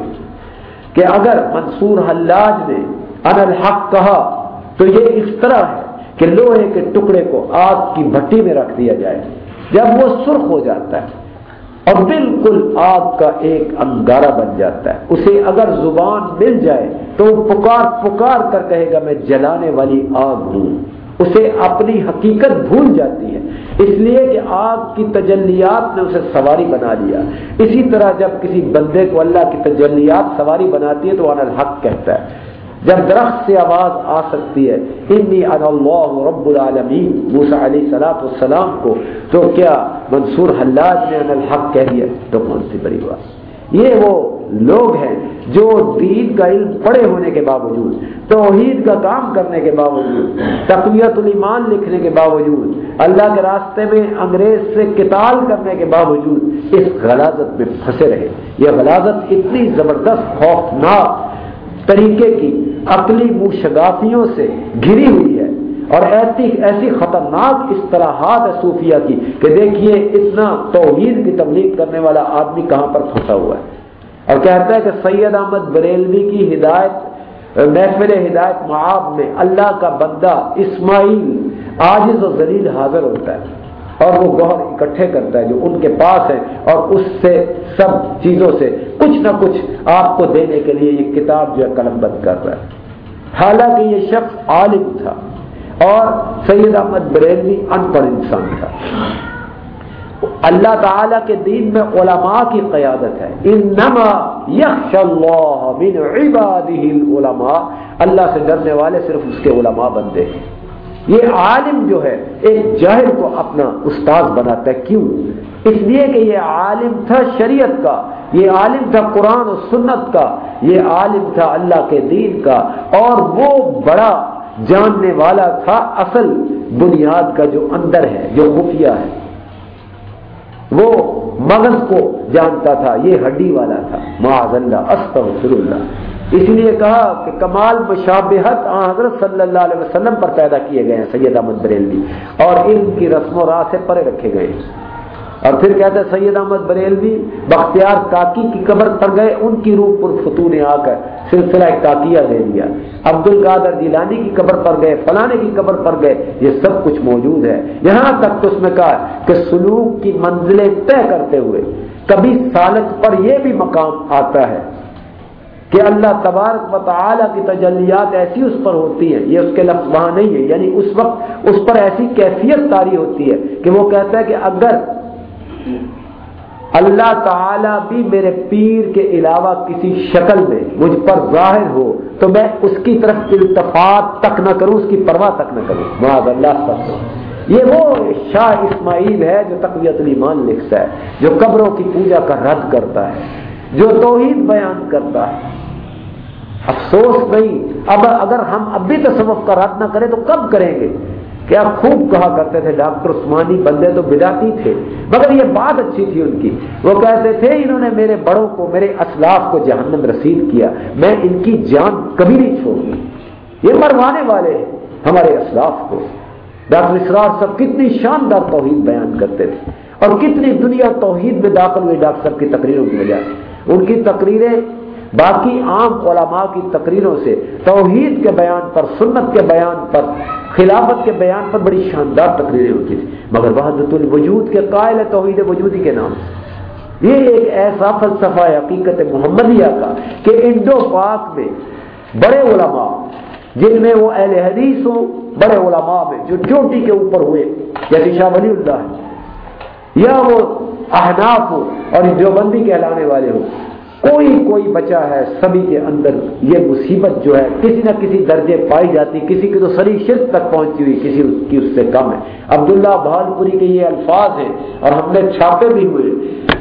کہ اگر منصور حلاج نے ان الحق کہا، تو یہ اس طرح ہے کہ لوہے کے ٹکڑے کو آگ کی بھٹی میں رکھ دیا جائے۔ جب وہ سرخ ہو جاتا ہے اور بالکل آگ کا ایک انگارہ بن جاتا ہے۔ اسے اگر زبان مل جائے تو وہ پکار پکار کر کہے گا، میں جلانے والی آگ ہوں۔ اسے اپنی حقیقت بھول جاتی ہے۔ اس لیے کہ آگ کی تجلیات نے اسے سواری بنا لیا۔ اسی طرح جب کسی بندے کو اللہ کی تجلیات سواری بناتی ہے تو الحق کہتا ہے۔ جب درخت سے آواز آ سکتی ہے انی اللہ رب العالمین موسا علیہ سلاط والسلام کو، تو کیا منصور حلاج نے ان الحق کہہ دیا؟ تو کون سی بڑی بات؟ یہ وہ لوگ ہیں جو دین کا علم پڑے ہونے کے باوجود، توحید کا کام کرنے کے باوجود، تقویت الایمان لکھنے کے باوجود، اللہ کے راستے میں انگریز سے کتال کرنے کے باوجود اس غلازت میں پھنسے رہے۔ یہ غلازت اتنی زبردست خوفناک طریقے کی عقلی منہ سے گھری ہوئی ہے اور ایسی ایسی خطرناک اصطلاحات ہے صوفیہ کی کہ دیکھیے اتنا توحید کی تبلیغ کرنے والا آدمی کہاں پر پھنسا ہوا ہے؟ اور کہتا ہے کہ سید احمد بریلوی کی ہدایت، محفل ہدایت معاب میں اللہ کا بندہ اسماعیل آجز و ذلیل حاضر ہوتا ہے۔ اور وہ گوہر اکٹھے کرتا ہے جو ان کے پاس ہے اور اس سے سب چیزوں سے کچھ نہ کچھ آپ کو دینے کے لیے یہ کتاب جو ہے قلم بند کر رہا ہے۔ حالانکہ یہ شخص عالم تھا اور سید احمد بریلوی ان پڑھ انسان تھا۔ اللہ تعالی کے دین میں علماء کی قیادت ہے۔ انما اللہ من عباده العلماء۔ اللہ سے ڈرنے والے صرف اس کے علماء بندے ہیں۔ یہ عالم جو ہے، ایک جاہر کو اپنا استاد بناتا ہے۔ کیوں؟ اس لیے کہ یہ عالم تھا شریعت کا، یہ عالم تھا قرآن و سنت کا، یہ عالم تھا اللہ کے دین کا۔ اور وہ بڑا جاننے والا تھا اصل بنیاد کا جو اندر ہے، جو خفیہ ہے۔ وہ مغز کو جانتا تھا، یہ ہڈی والا تھا۔ معاذ اللہ، استغفر اللہ۔ اس لیے کہا کہ کمال مشابہت حضرت صلی اللہ علیہ وسلم پر پیدا کیے گئے ہیں، سید احمد بریلوی۔ اور علم کی رسم و راہ سے پرے رکھے گئے۔ اور پھر کہتے ہیں، سید احمد بریلوی، بختیار کاکی کی قبر پر گئے، ان کی روح پر فتو نے آ کر سلسلہ کاکیہ دے دیا۔ عبد القادر جیلانی کی قبر پر گئے، فلانے کی قبر پر گئے، یہ سب کچھ موجود ہے۔ یہاں تک تو اس میں کہا کہ سلوک کی منزلیں طے کرتے ہوئے، کبھی سالک پر یہ بھی مقام آتا ہے۔ کہ اللہ تبارک و تعالی کی تجلیات ایسی اس پر ہوتی ہیں، یہ اس کے لفظ وہاں نہیں ہے یعنی اس وقت اس پر ایسی کیفیت تاری ہوتی ہے کہ وہ کہتا ہے کہ اگر اللہ تعالی بھی میرے پیر کے علاوہ کسی شکل میں مجھ پر ظاہر ہو، تو میں اس کی طرف التفات تک نہ کروں، اس کی پرواہ تک نہ کروں۔ معاذ اللہ، سب یہ وہ شاہ اسماعیل ہے جو تقویت الایمان لکھتا ہے، جو قبروں کی پوجا کا رد کرتا ہے، جو توحید بیان کرتا ہے۔ افسوس نہیں۔ اب اگر ہم اب بھی تصوف کا رد نہ کریں تو کب کریں گے؟ کیا خوب کہا کرتے تھے ڈاکٹر عثمانی، بندے تو بداتی تھے۔ مگر یہ بات اچھی تھی ان کی۔ وہ کہتے تھے، انہوں نے میرے بڑوں کو، میرے اسلاف کو جہنم رسید کیا۔ میں ان کی جان کبھی نہیں چھوڑی یہ مروانے والے ہیں ہمارے اسلاف کو۔ ڈاکٹر اسرار صاحب کتنی شاندار توحید بیان کرتے تھے۔ اور کتنی دنیا توحید میں داخل ہوئی ڈاکٹر صاحب کی تقریروں کی وجہ ان کی تقریریں باقی عام علماء کی تقریروں سے توحید کے بیان پر، سنت کے بیان پر، خلافت کے بیان پر بڑی شاندار تقریریں ہوتی تھی مگر وحدت الوجود کے قائل ہے توحید وجودی کے نام سے۔ یہ ایک ایسا فلسفہ، حقیقت محمدیہ کا کہ انڈو پاک میں بڑے علماء، جن میں وہ اہل حدیث ہوں، بڑے علماء میں، جو چوٹی کے اوپر ہوئے، جیسے شاہ ولی اللہ یا وہ احناف ہو اور دیوبندی کہلانے والے ہوں۔ کوئی کوئی بچا ہے سبھی کے اندر یہ مصیبت جو ہے، کسی نہ کسی درجے پائی جاتی، کسی کی تو سری شرک تک پہنچی ہوئی، کسی کی اس سے کم ہے۔ عبداللہ بہالپوری کے یہ الفاظ ہیں اور ہم نے چھاپے بھی ہوئے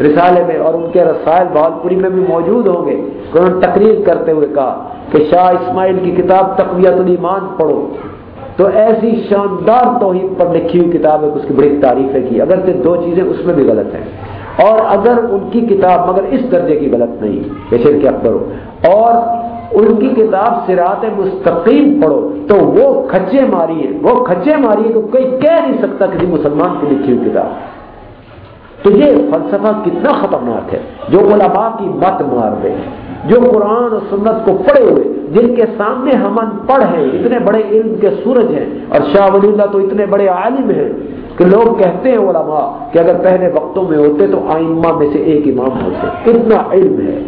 رسالے میں اور ان کے رسائل بہالپوری میں بھی موجود ہوں گے۔ انہوں نے تقریر کرتے ہوئے کہا کہ شاہ اسماعیل کی کتاب تقویت الایمان پڑھو۔ تو ایسی شاندار توحید پر لکھی ہوئی کتاب ہے اس کی بڑی تعریفیں کی۔ اگر دو چیزیں اس میں بھی غلط ہیں۔ اور اگر ان کی کتاب مگر اس درجے کی غلط نہیں کہ شرک اکبر ہو۔ اور ان کی کتاب سرات مستقیم پڑھو، تو وہ کھچے ماری ہے وہ کھچے ماری ہے تو کوئی کہہ نہیں سکتا کسی مسلمان کی لکھی ہوئی کتاب۔ تو یہ فلسفہ کتنا خطرناک ہے، جو علماء کی مت مار دے، جو قرآن و سنت کو پڑھے ہوئے جن کے سامنے ہم ان پڑھ ہیں، اتنے بڑے علم کے سورج ہیں اور شاہ ولی اللہ تو اتنے بڑے عالم ہیں کہ لوگ کہتے ہیں علماء کہ اگر پہلے وقتوں میں ہوتے تو آئمہ میں سے ایک امام ہوتے۔ اتنا علم ہے۔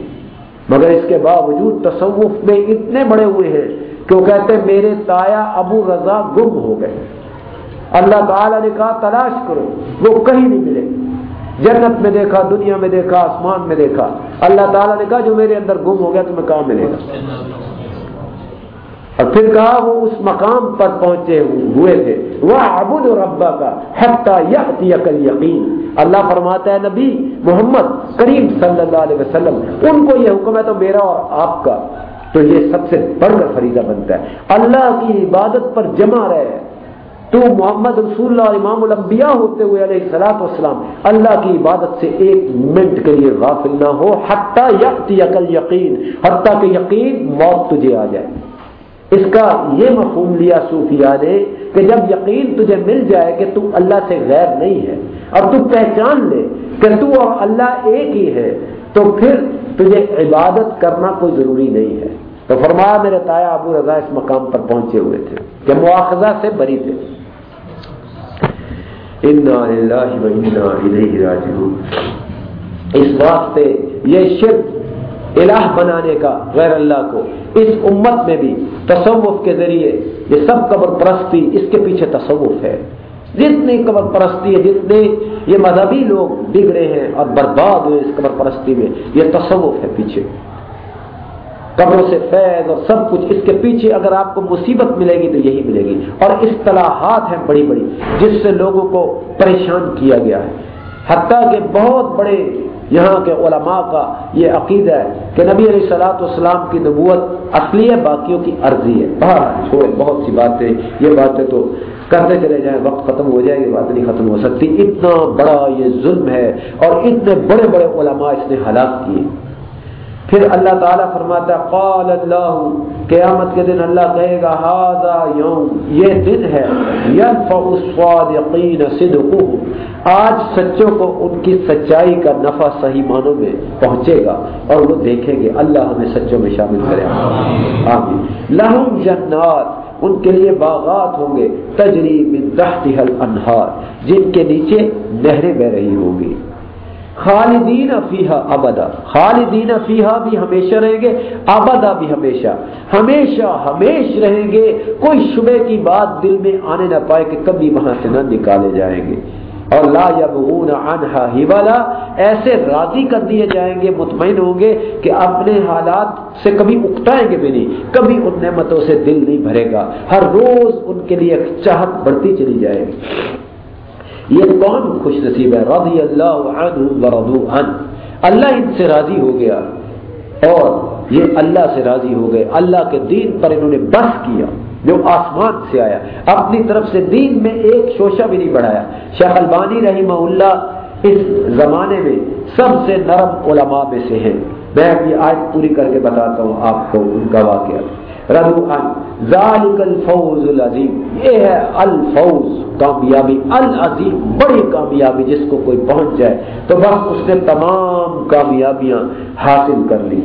مگر اس کے باوجود تصوف میں اتنے بڑے ہوئے ہیں کہ وہ کہتے ہیں میرے تایا ابو رضا گم ہو گئے۔ اللہ تعالی نے کہا، تلاش کرو، وہ کہیں نہیں ملے۔ جنت میں دیکھا، دنیا میں دیکھا، آسمان میں دیکھا۔ اللہ تعالیٰ نے کہا، جو میرے اندر گم ہو گیا تمہیں کہاں ملے گا؟ اور پھر کہا وہ اس مقام پر پہنچے ہوئے تھے۔ وہ ابود ربا کا حتیٰ یقل یقین اللہ فرماتا ہے، نبی محمد کریم صلی اللہ علیہ وسلم، ان کو یہ حکم ہے تو میرا اور آپ کا۔ تو یہ سب سے بڑھ کر فریضہ بنتا ہے۔ اللہ کی عبادت پر جمع رہے۔ تو محمد رسول اللہ امام الانبیاء ہوتے ہوئے علیہ سلاۃ والسلام، اللہ کی عبادت سے ایک منٹ کے لیے غافل نہ ہو، حتیٰ یقل یقین حتیٰ کہ یقین موت تجھے آ جائے۔ اس کا یہ مفہوم لیا صوفیاء نے کہ جب یقین تجھے مل جائے کہ تو اللہ سے غیر نہیں ہے اور تو پہچان لے کہ تو اور اللہ ایک ہی ہے، تو پھر تجھے عبادت کرنا کوئی ضروری نہیں ہے۔ تو فرمایا، میرے تایا ابو رضا اس مقام پر پہنچے ہوئے تھے کہ مواخذہ سے بری تھے۔ اس واسطے یہ شرک الہ بنانے کا غیر اللہ کو اس امت میں بھی تصوف کے ذریعے یہ سب قبر پرستی اس کے پیچھے تصوف ہے۔ جتنی قبر پرستی ہے جتنے یہ مذہبی لوگ بگڑے ہیں اور برباد ہوئے اس قبر پرستی میں، یہ تصوف ہے پیچھے۔ قبروں سے فیض اور سب کچھ اس کے پیچھے اگر آپ کو مصیبت ملے گی تو یہی ملے گی۔ اور اصطلاحات ہیں بڑی بڑی، جس سے لوگوں کو پریشان کیا گیا ہے۔ حتیٰ کہ بہت بڑے یہاں کے علماء کا یہ عقیدہ ہے کہ نبی علیہ سلاۃ والسلام کی نبوت اصلی ہے باقیوں کی عرضی ہے۔ بہت چھوڑے بہت سی باتیں، یہ باتیں تو کرتے چلے جائیں، وقت ختم ہو جائے یہ بات نہیں ختم ہو سکتی۔ اتنا بڑا یہ ظلم ہے اور اتنے بڑے بڑے علماء اس نے ہلاک کیے۔ پھر اللہ تعالیٰ فرماتا ہے قال اللہ قیامت کے دن اللہ کہے گا ہاضا یوم، یہ دن ہے الصادقین صدقه آج سچوں کو ان کی سچائی کا نفع صحیح معنوں میں پہنچے گا اور وہ دیکھیں گے، اللہ ہمیں سچوں میں شامل کرے آمین۔ لہم جنات، ان کے لیے باغات ہوں گے، تجری من تحتها الانہار، جن کے نیچے نہریں بہ رہی ہوں گی۔ خالدین فیحا ابدا۔ خالدین فیحا بھی ہمیشہ رہیں گے، ابدا بھی ہمیشہ۔ ہمیشہ، ہمیش رہیں گے۔ کوئی شبے کی بات دل میں آنے نہ پائے کہ کبھی وہاں سے نہ نکالے جائیں گے۔ اور لا یبغون عنہا ہبالا ایسے راضی کر دیے جائیں گے، مطمئن ہوں گے کہ اپنے حالات سے کبھی اکتائیں گے بھی نہیں۔ کبھی ان نعمتوں سے دل نہیں بھرے گا۔ ہر روز ان کے لیے چاہت بڑھتی چلی جائے گی۔ یہ کون خوش نصیب ہے؟ رضی اللہ عنہ ورضو عنہ۔ اللہ ان سے راضی ہو گیا اور یہ اللہ سے راضی ہو گئے۔ اللہ کے دین پر انہوں نے بس کیا، جو آسمان سے آیا۔ اپنی طرف سے دین میں ایک شوشہ بھی نہیں بڑھایا۔ شیخ البانی رحمہ اللہ اس زمانے میں سب سے نرم علماء میں سے ہیں۔ میں ابھی آج پوری کر کے بتاتا ہوں آپ کو ان کا واقعہ۔ ردو ذالک الفوز العظیم۔ یہ ہے الفوز کامیابی، العظیم، بڑی کامیابی جس کو کوئی پہنچ جائے۔ تو بس اس نے تمام کامیابیاں حاصل کر لی۔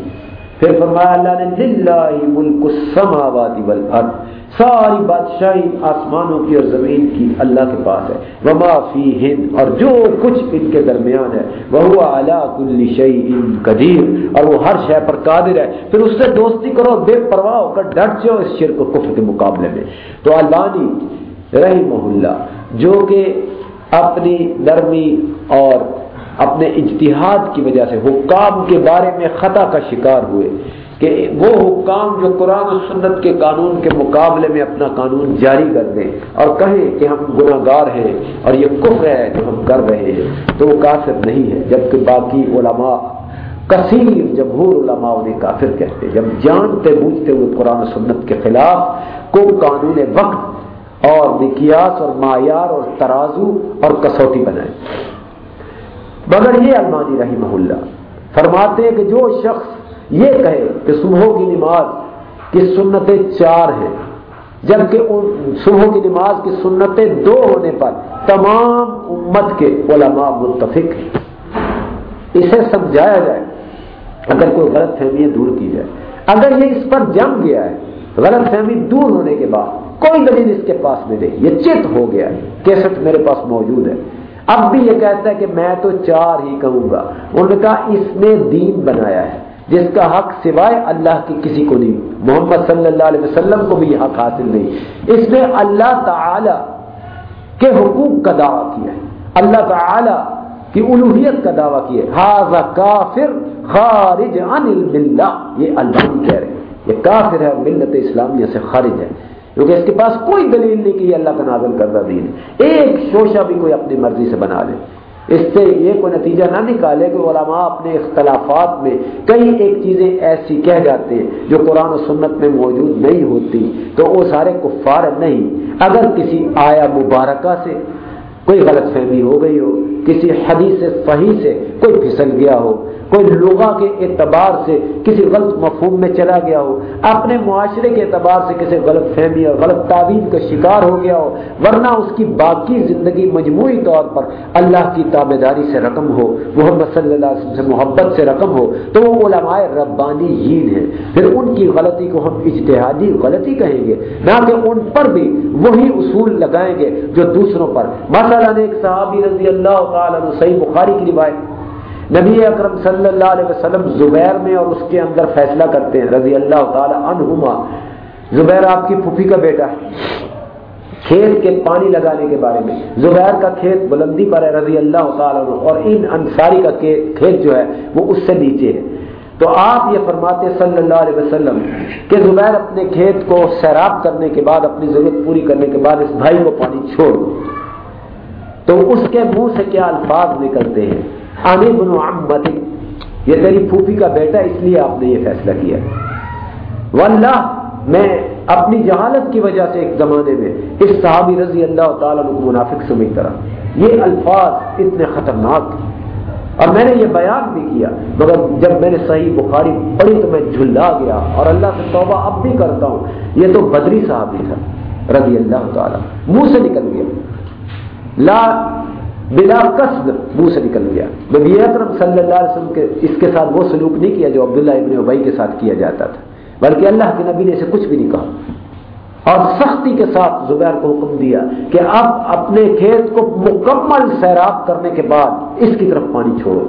پھر فرمایا اللہ نے للہ ملک السماوات والارض ساری بادشاہی آسمانوں کی اور زمین کی اللہ کے پاس ہے۔ وما فی ہند اور جو کچھ ان کے درمیان ہے وہ اعلیٰ کل شعی قدیر۔ اور وہ ہر شے پر قادر ہے۔ پھر اس سے دوستی کرو، بے پرواہ ہو کر ڈٹ جاؤ اس شرک و کفر کے مقابلے میں۔ تو اللہ رہی محلہ جو کہ اپنی نرمی اور اپنے اجتہاد کی وجہ سے حکام کے بارے میں خطا کا شکار ہوئے کہ وہ حکام جو قرآن و سنت کے قانون کے مقابلے میں اپنا قانون جاری کر دیں اور کہیں کہ ہم گناہ گار ہیں اور یہ کفر ہے جو ہم کر رہے ہیں، تو وہ کافر نہیں ہے۔ جبکہ باقی علماء، کثیر جمہور علماء انہیں کافر کہتے جب جانتے، بوجھتے ہوئے قرآن و سنت کے خلاف کو قانون وقت اور مکیاس اور معیار اور ترازو اور کسوٹی بنائے۔ مگر یہ المانی رحمہ اللہ فرماتے ہیں کہ جو شخص یہ کہے کہ صبح کی نماز کی سنتیں چار ہیں۔ جبکہ صبح کی نماز کی سنتیں دو ہونے پر تمام امت کے علماء متفق ہیں۔ اسے سمجھایا جائے، اگر کوئی غلط فہمی دور کی جائے۔ اگر یہ اس پر جم گیا ہے، غلط فہمی دور ہونے کے بعد کوئی دلیل اس کے پاس میں نہیں۔ یہ چت ہو گیا ہے، کیسٹ میرے پاس موجود ہے۔ اب بھی یہ کہتا ہے کہ میں تو چار ہی کہوں گا۔ ان کا اس نے دین بنایا ہے۔ جس کا حق سوائے اللہ کی کسی کو نہیں۔ محمد صلی اللہ علیہ وسلم کو بھی یہ حق حاصل نہیں۔ اس نے اللہ تعالی کے حقوق کا دعویٰ کیا ہے۔ اللہ تعالی کی الوحیت کا دعویٰ کیا ہے۔ کافر خارج عن اللہ یہ اللہ کہہ رہے ہیں۔ یہ کافر ہے ملت اسلامیہ سے خارج ہے۔ کیونکہ اس کے پاس کوئی دلیل نہیں کہ یہ اللہ کا نازل کردہ دین ہے۔ ایک شوشہ بھی کوئی اپنی مرضی سے بنا لے۔ اس سے یہ کوئی نتیجہ نہ نکالے کہ علماء اپنے اختلافات میں کئی ایک چیزیں ایسی کہہ جاتے ہیں جو قرآن و سنت میں موجود نہیں ہوتی، تو وہ سارے کفار نہیں۔ اگر کسی آیا مبارکہ سے کوئی غلط فہمی ہو گئی ہو کسی حدیث صحیح سے کوئی پھسل گیا ہو، کوئی لوگا کے اعتبار سے کسی غلط مفہوم میں چلا گیا ہو، اپنے معاشرے کے اعتبار سے کسی غلط فہمی اور غلط تعبیر کا شکار ہو گیا ہو، ورنہ اس کی باقی زندگی مجموعی طور پر اللہ کی تابے داری سے رقم ہو، محمد صلی اللہ علیہ وسلم سے محبت سے رقم ہو، تو وہ علماء ربانی ہی ہیں۔ پھر ان کی غلطی کو ہم اجتہادی غلطی کہیں گے، نہ کہ ان پر بھی وہی اصول لگائیں گے جو دوسروں پر۔ مثلا ایک صحابی رضی اللہ تعالیٰ صحیح بخاری کی روایت، نبی اکرم صلی اللہ علیہ وسلم زبیر میں اور اس کے اندر فیصلہ کرتے ہیں، رضی اللہ تعالی عنہما۔ زبیر آپ کی پھوپھی کا بیٹا ہے۔ کھیت کے پانی لگانے کے بارے میں۔ زبیر کا کھیت بلندی پر ہے، رضی اللہ تعالیٰ عنہ۔ اور ان انصاری کا کھیت جو ہے، وہ اس سے نیچے ہے۔ تو آپ یہ فرماتے صلی اللہ علیہ وسلم کہ زبیر اپنے کھیت کو سیراب کرنے کے بعد، اپنی ضرورت پوری کرنے کے بعد اس بھائی کو پانی چھوڑ دو۔ تو اس کے منہ سے کیا الفاظ نکلتے ہیں؟ آنے بنو عمت. یہ تیری پھوپھی کا بیٹا اس لیے آپ نے یہ فیصلہ کیا۔ واللہ، میں اپنی جہالت کی وجہ سے ایک زمانے میں اس صحابی رضی اللہ تعالیٰ کو منافق سمجھتا رہا۔ یہ الفاظ اتنے خطرناک تھے۔ اور میں نے یہ بیان بھی کیا، مگر جب میں نے صحیح بخاری پڑھی تو میں جھلا گیا۔ اور اللہ سے توبہ اب بھی کرتا ہوں۔ یہ تو بدری صحابی تھا، رضی اللہ تعالیٰ منہ سے نکل گیا۔ لا، بلا قصد منہ سے نکل گیا۔ نبی اکرم صلی اللہ علیہ وسلم کے، اس کے ساتھ وہ سلوک نہیں کیا جو عبداللہ ابن ابئی کے ساتھ کیا جاتا تھا۔ بلکہ اللہ کے نبی نے اسے کچھ بھی نہیں کہا۔ اور سختی کے ساتھ زبیر کو حکم دیا کہ اب اپنے کھیت کو مکمل سیراب کرنے کے بعد اس کی طرف پانی چھوڑو۔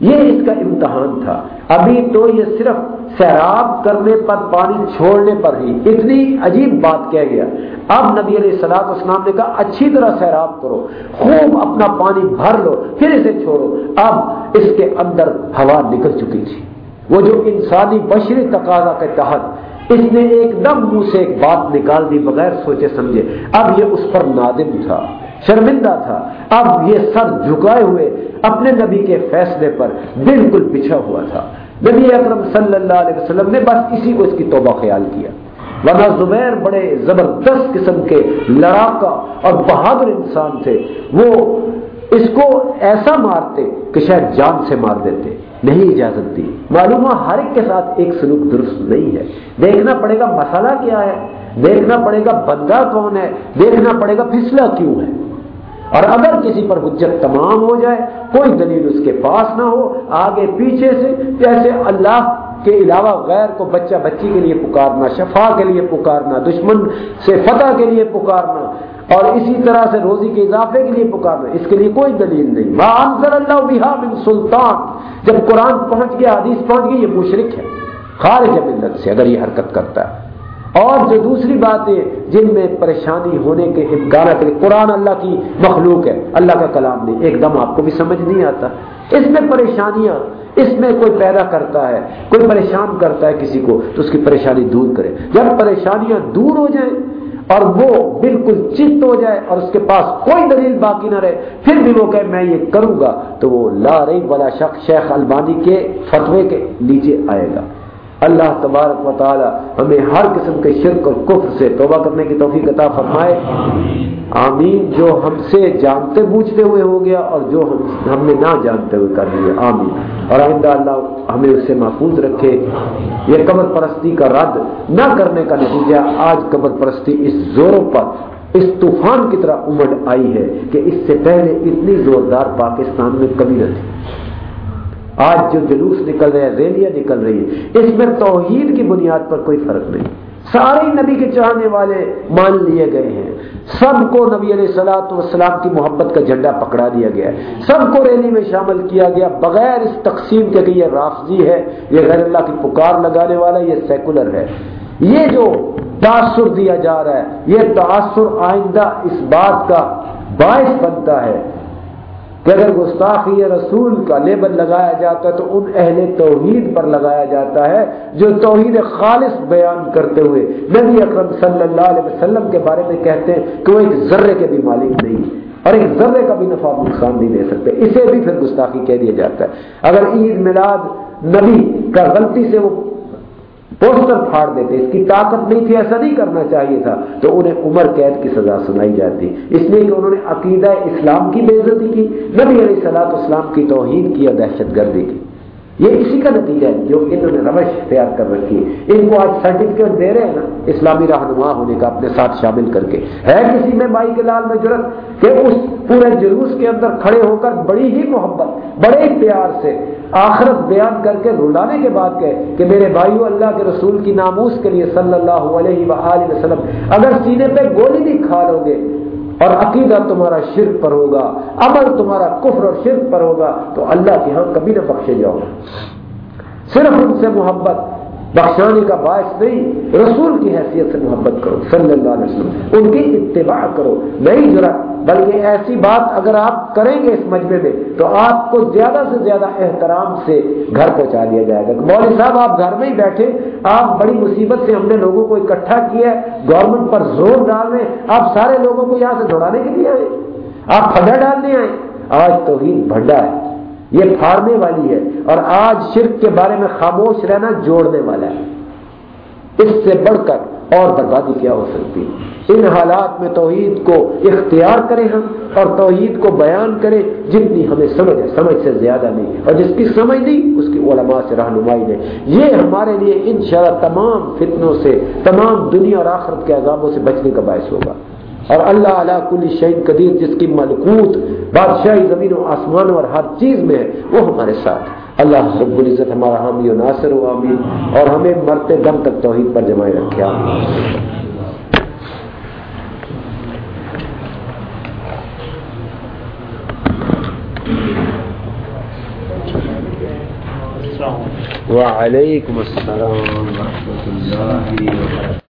یہ اس کا امتحان تھا۔ ابھی تو یہ صرف سیراب کرنے پر، پانی چھوڑنے پر ہی۔ اتنی عجیب بات کہہ گیا۔ اب نبی علیہ السلام اسلام نے کہا، اچھی طرح سیراب کرو، خوب اپنا پانی بھر لو، پھر اسے چھوڑو۔ اب اس کے اندر ہوا نکل چکی تھی۔ وہ جو انسانی بشری تقاضا کے تحت اس نے ایک دم منہ سے ایک بات نکال دی بغیر سوچے سمجھے، اب یہ اس پر نادم تھا، شرمندہ تھا۔ اب یہ سر جھکائے ہوئے اپنے نبی کے فیصلے پر بالکل بچھا ہوا تھا۔ نبی اکرم صلی اللہ علیہ وسلم نے بس اسی کو اس کی توبہ خیال کیا۔ ورنہ زبیر بڑے زبردست قسم کے لڑاکا اور بہادر انسان تھے۔ وہ اس کو ایسا مارتے کہ شاید جان سے مار دیتے۔ نہیں اجازت دی۔ معلوم ہر ایک کے ساتھ ایک سلوک درست نہیں ہے۔ دیکھنا پڑے گا مسئلہ کیا ہے؟ دیکھنا پڑے گا بندہ کون ہے؟ دیکھنا پڑے گا پھسلا کیوں ہے؟ اور اگر کسی پر حجت تمام ہو جائے، کوئی دلیل اس کے پاس نہ ہو، آگے پیچھے سے جیسے اللہ کے علاوہ غیر کو بچہ بچی کے لیے پکارنا، شفا کے لیے پکارنا، دشمن سے فتح کے لیے پکارنا، اور اسی طرح سے روزی کے اضافے کے لیے پکارنا، اس کے لیے کوئی دلیل نہیں۔ اللہ بہا من سلطان۔ جب قرآن پہنچ گیا، حدیث پہنچ گئی، یہ مشرق ہے، خارج ملت سے، اگر یہ حرکت کرتا ہے۔ اور جو دوسری باتیں جن میں پریشانی ہونے کے امکانات قرآن اللہ کی مخلوق ہے، اللہ کا کلام نہیں، ایک دم آپ کو بھی سمجھ نہیں آتا۔ اس میں پریشانیاں، اس میں کوئی پیدا کرتا ہے، کوئی پریشان کرتا ہے کسی کو، تو اس کی پریشانی دور کرے۔ جب پریشانیاں دور ہو جائیں اور وہ بالکل چت ہو جائے اور اس کے پاس کوئی دلیل باقی نہ رہے، پھر بھی وہ کہ میں یہ کروں گا، تو وہ لا رہی والا شخص شیخ البانی کے فتوے کے نیچے آئے گا۔ اللہ تبارک و تعالی ہمیں ہر قسم کے شرک اور کفر سے توبہ کرنے کی توفیق عطا فرمائے۔ آمین۔ جو ہم سے جانتے بوجھتے ہوئے ہو گیا اور جو ہم ہم نے نہ جانتے ہوئے کر دیا آمین۔ اور آئندہ اللہ ہمیں اس سے محفوظ رکھے۔ یہ قبر پرستی کا رد نہ کرنے کا نتیجہ آج قبر پرستی اس زوروں پر، اس طوفان کی طرح امڑ آئی ہے کہ اس سے پہلے اتنی زوردار پاکستان میں کمی نہ تھی۔ آج جو جلوس نکل رہے ہیں، ریلیاں نکل رہی ہے اس میں توحید کی بنیاد پر کوئی فرق نہیں۔ سارے نبی کے چاہنے والے مان لیے گئے ہیں۔ سب کو نبی علیہ سلاۃ والسلام کی محبت کا جھنڈا پکڑا دیا گیا ہے۔ سب کو ریلی میں شامل کیا گیا۔ بغیر اس تقسیم کے کہ یہ رافضی ہے، یہ غیر اللہ کی پکار لگانے والا، یہ سیکولر ہے۔ یہ جو تاثر دیا جا رہا ہے، یہ تاثر آئندہ اس بات کا باعث بنتا ہے کہ اگر گستاخی رسول کا لیبل لگایا جاتا ہے تو ان اہل توحید پر لگایا جاتا ہے جو توحید خالص بیان کرتے ہوئے نبی اکرم صلی اللہ علیہ وسلم کے بارے میں کہتے ہیں کہ وہ ایک ذرے کے بھی مالک نہیں اور ایک ذرے کا بھی نفع نقصان نہیں دے سکتے۔ اسے بھی پھر گستاخی کہہ دیا جاتا ہے۔ اگر عید میلاد نبی کا غلطی سے وہ پوسٹر پھاڑ دیتے، اس کی طاقت نہیں تھی، ایسا نہیں کرنا چاہیے تھا، تو انہیں عمر قید کی سزا سنائی جاتی۔ اس لیے کہ انہوں نے عقیدہ اسلام کی بے عزتی کی، نبی علیہ سلاط اسلام کی توہین کی اور دہشت گردی کی۔ یہ اسی کا نتیجہ ہے جو انہوں نے روش تیار کر رکھی ہے۔ ان کو آج سرٹیفکیٹ دے رہے ہیں نا، اسلامی رہنما ہونے کا اپنے ساتھ شامل کر کے۔ ہے کسی میں بائی کے لال میں جرت کہ اس پورے جلوس کے اندر کھڑے ہو کر بڑی ہی محبت، بڑے پیار سے آخرت بیان کر کے رلانے کے بعد کہ کہ میرے بھائیو، اللہ کے رسول کی ناموس کے لیے صلی اللہ علیہ وآلہ وسلم، اگر سینے پہ گولی بھی کھا لو گے اور عقیدہ تمہارا شرک پر ہوگا، عمل تمہارا کفر اور شرک پر ہوگا، تو اللہ کے ہاں کبھی نہ بخشے جاؤ صرف ان سے محبت بخشانے کا باعث نہیں، رسول کی حیثیت سے محبت کرو، صلی اللہ علیہ وسلم، ان کی اتباع کرو۔ نہیں ذرا بلکہ ایسی بات اگر آپ کریں گے اس مجمے میں، تو آپ کو زیادہ سے زیادہ احترام سے گھر پہنچا دیا جائے گا۔ مولوی صاحب، آپ گھر میں ہی بیٹھے، آپ بڑی مصیبت سے ہم نے لوگوں کو اکٹھا کیا ہے گورنمنٹ پر زور ڈال رہے ہیں۔ آپ سارے لوگوں کو یہاں سے دوڑانے کے لیے آئے، آپ پھڈا ڈالنے آئے۔ آج تو ہی بھڈا ہے۔ یہ پھاڑنے والی ہے اور آج شرک کے بارے میں خاموش رہنا جوڑنے والا ہے۔ اس سے بڑھ کر اور بربادی کیا ہو سکتی ان حالات میں توحید کو اختیار کریں ہم اور توحید کو بیان کریں جتنی ہمیں سمجھ ہے۔ سمجھ سے زیادہ نہیں۔ اور جس کی سمجھ نہیں، اس کی علماء سے رہنمائی دیں یہ ہمارے لیے انشاءاللہ تمام فتنوں سے، تمام دنیا اور آخرت کے عذابوں سے بچنے کا باعث ہوگا۔ اور اللہ علیہ کل شہید قدیر جس کی ملکوت، بادشاہی زمین و آسمان اور ہر چیز میں ہے، وہ ہمارے ساتھ اللہ رب العزت ہمارا حامی و ناصر و امین اور ہمیں مرتے دم تک توحید پر جمائے رکھے۔ وعلیکم السلام ورحمۃ اللہ وبرکاتہ۔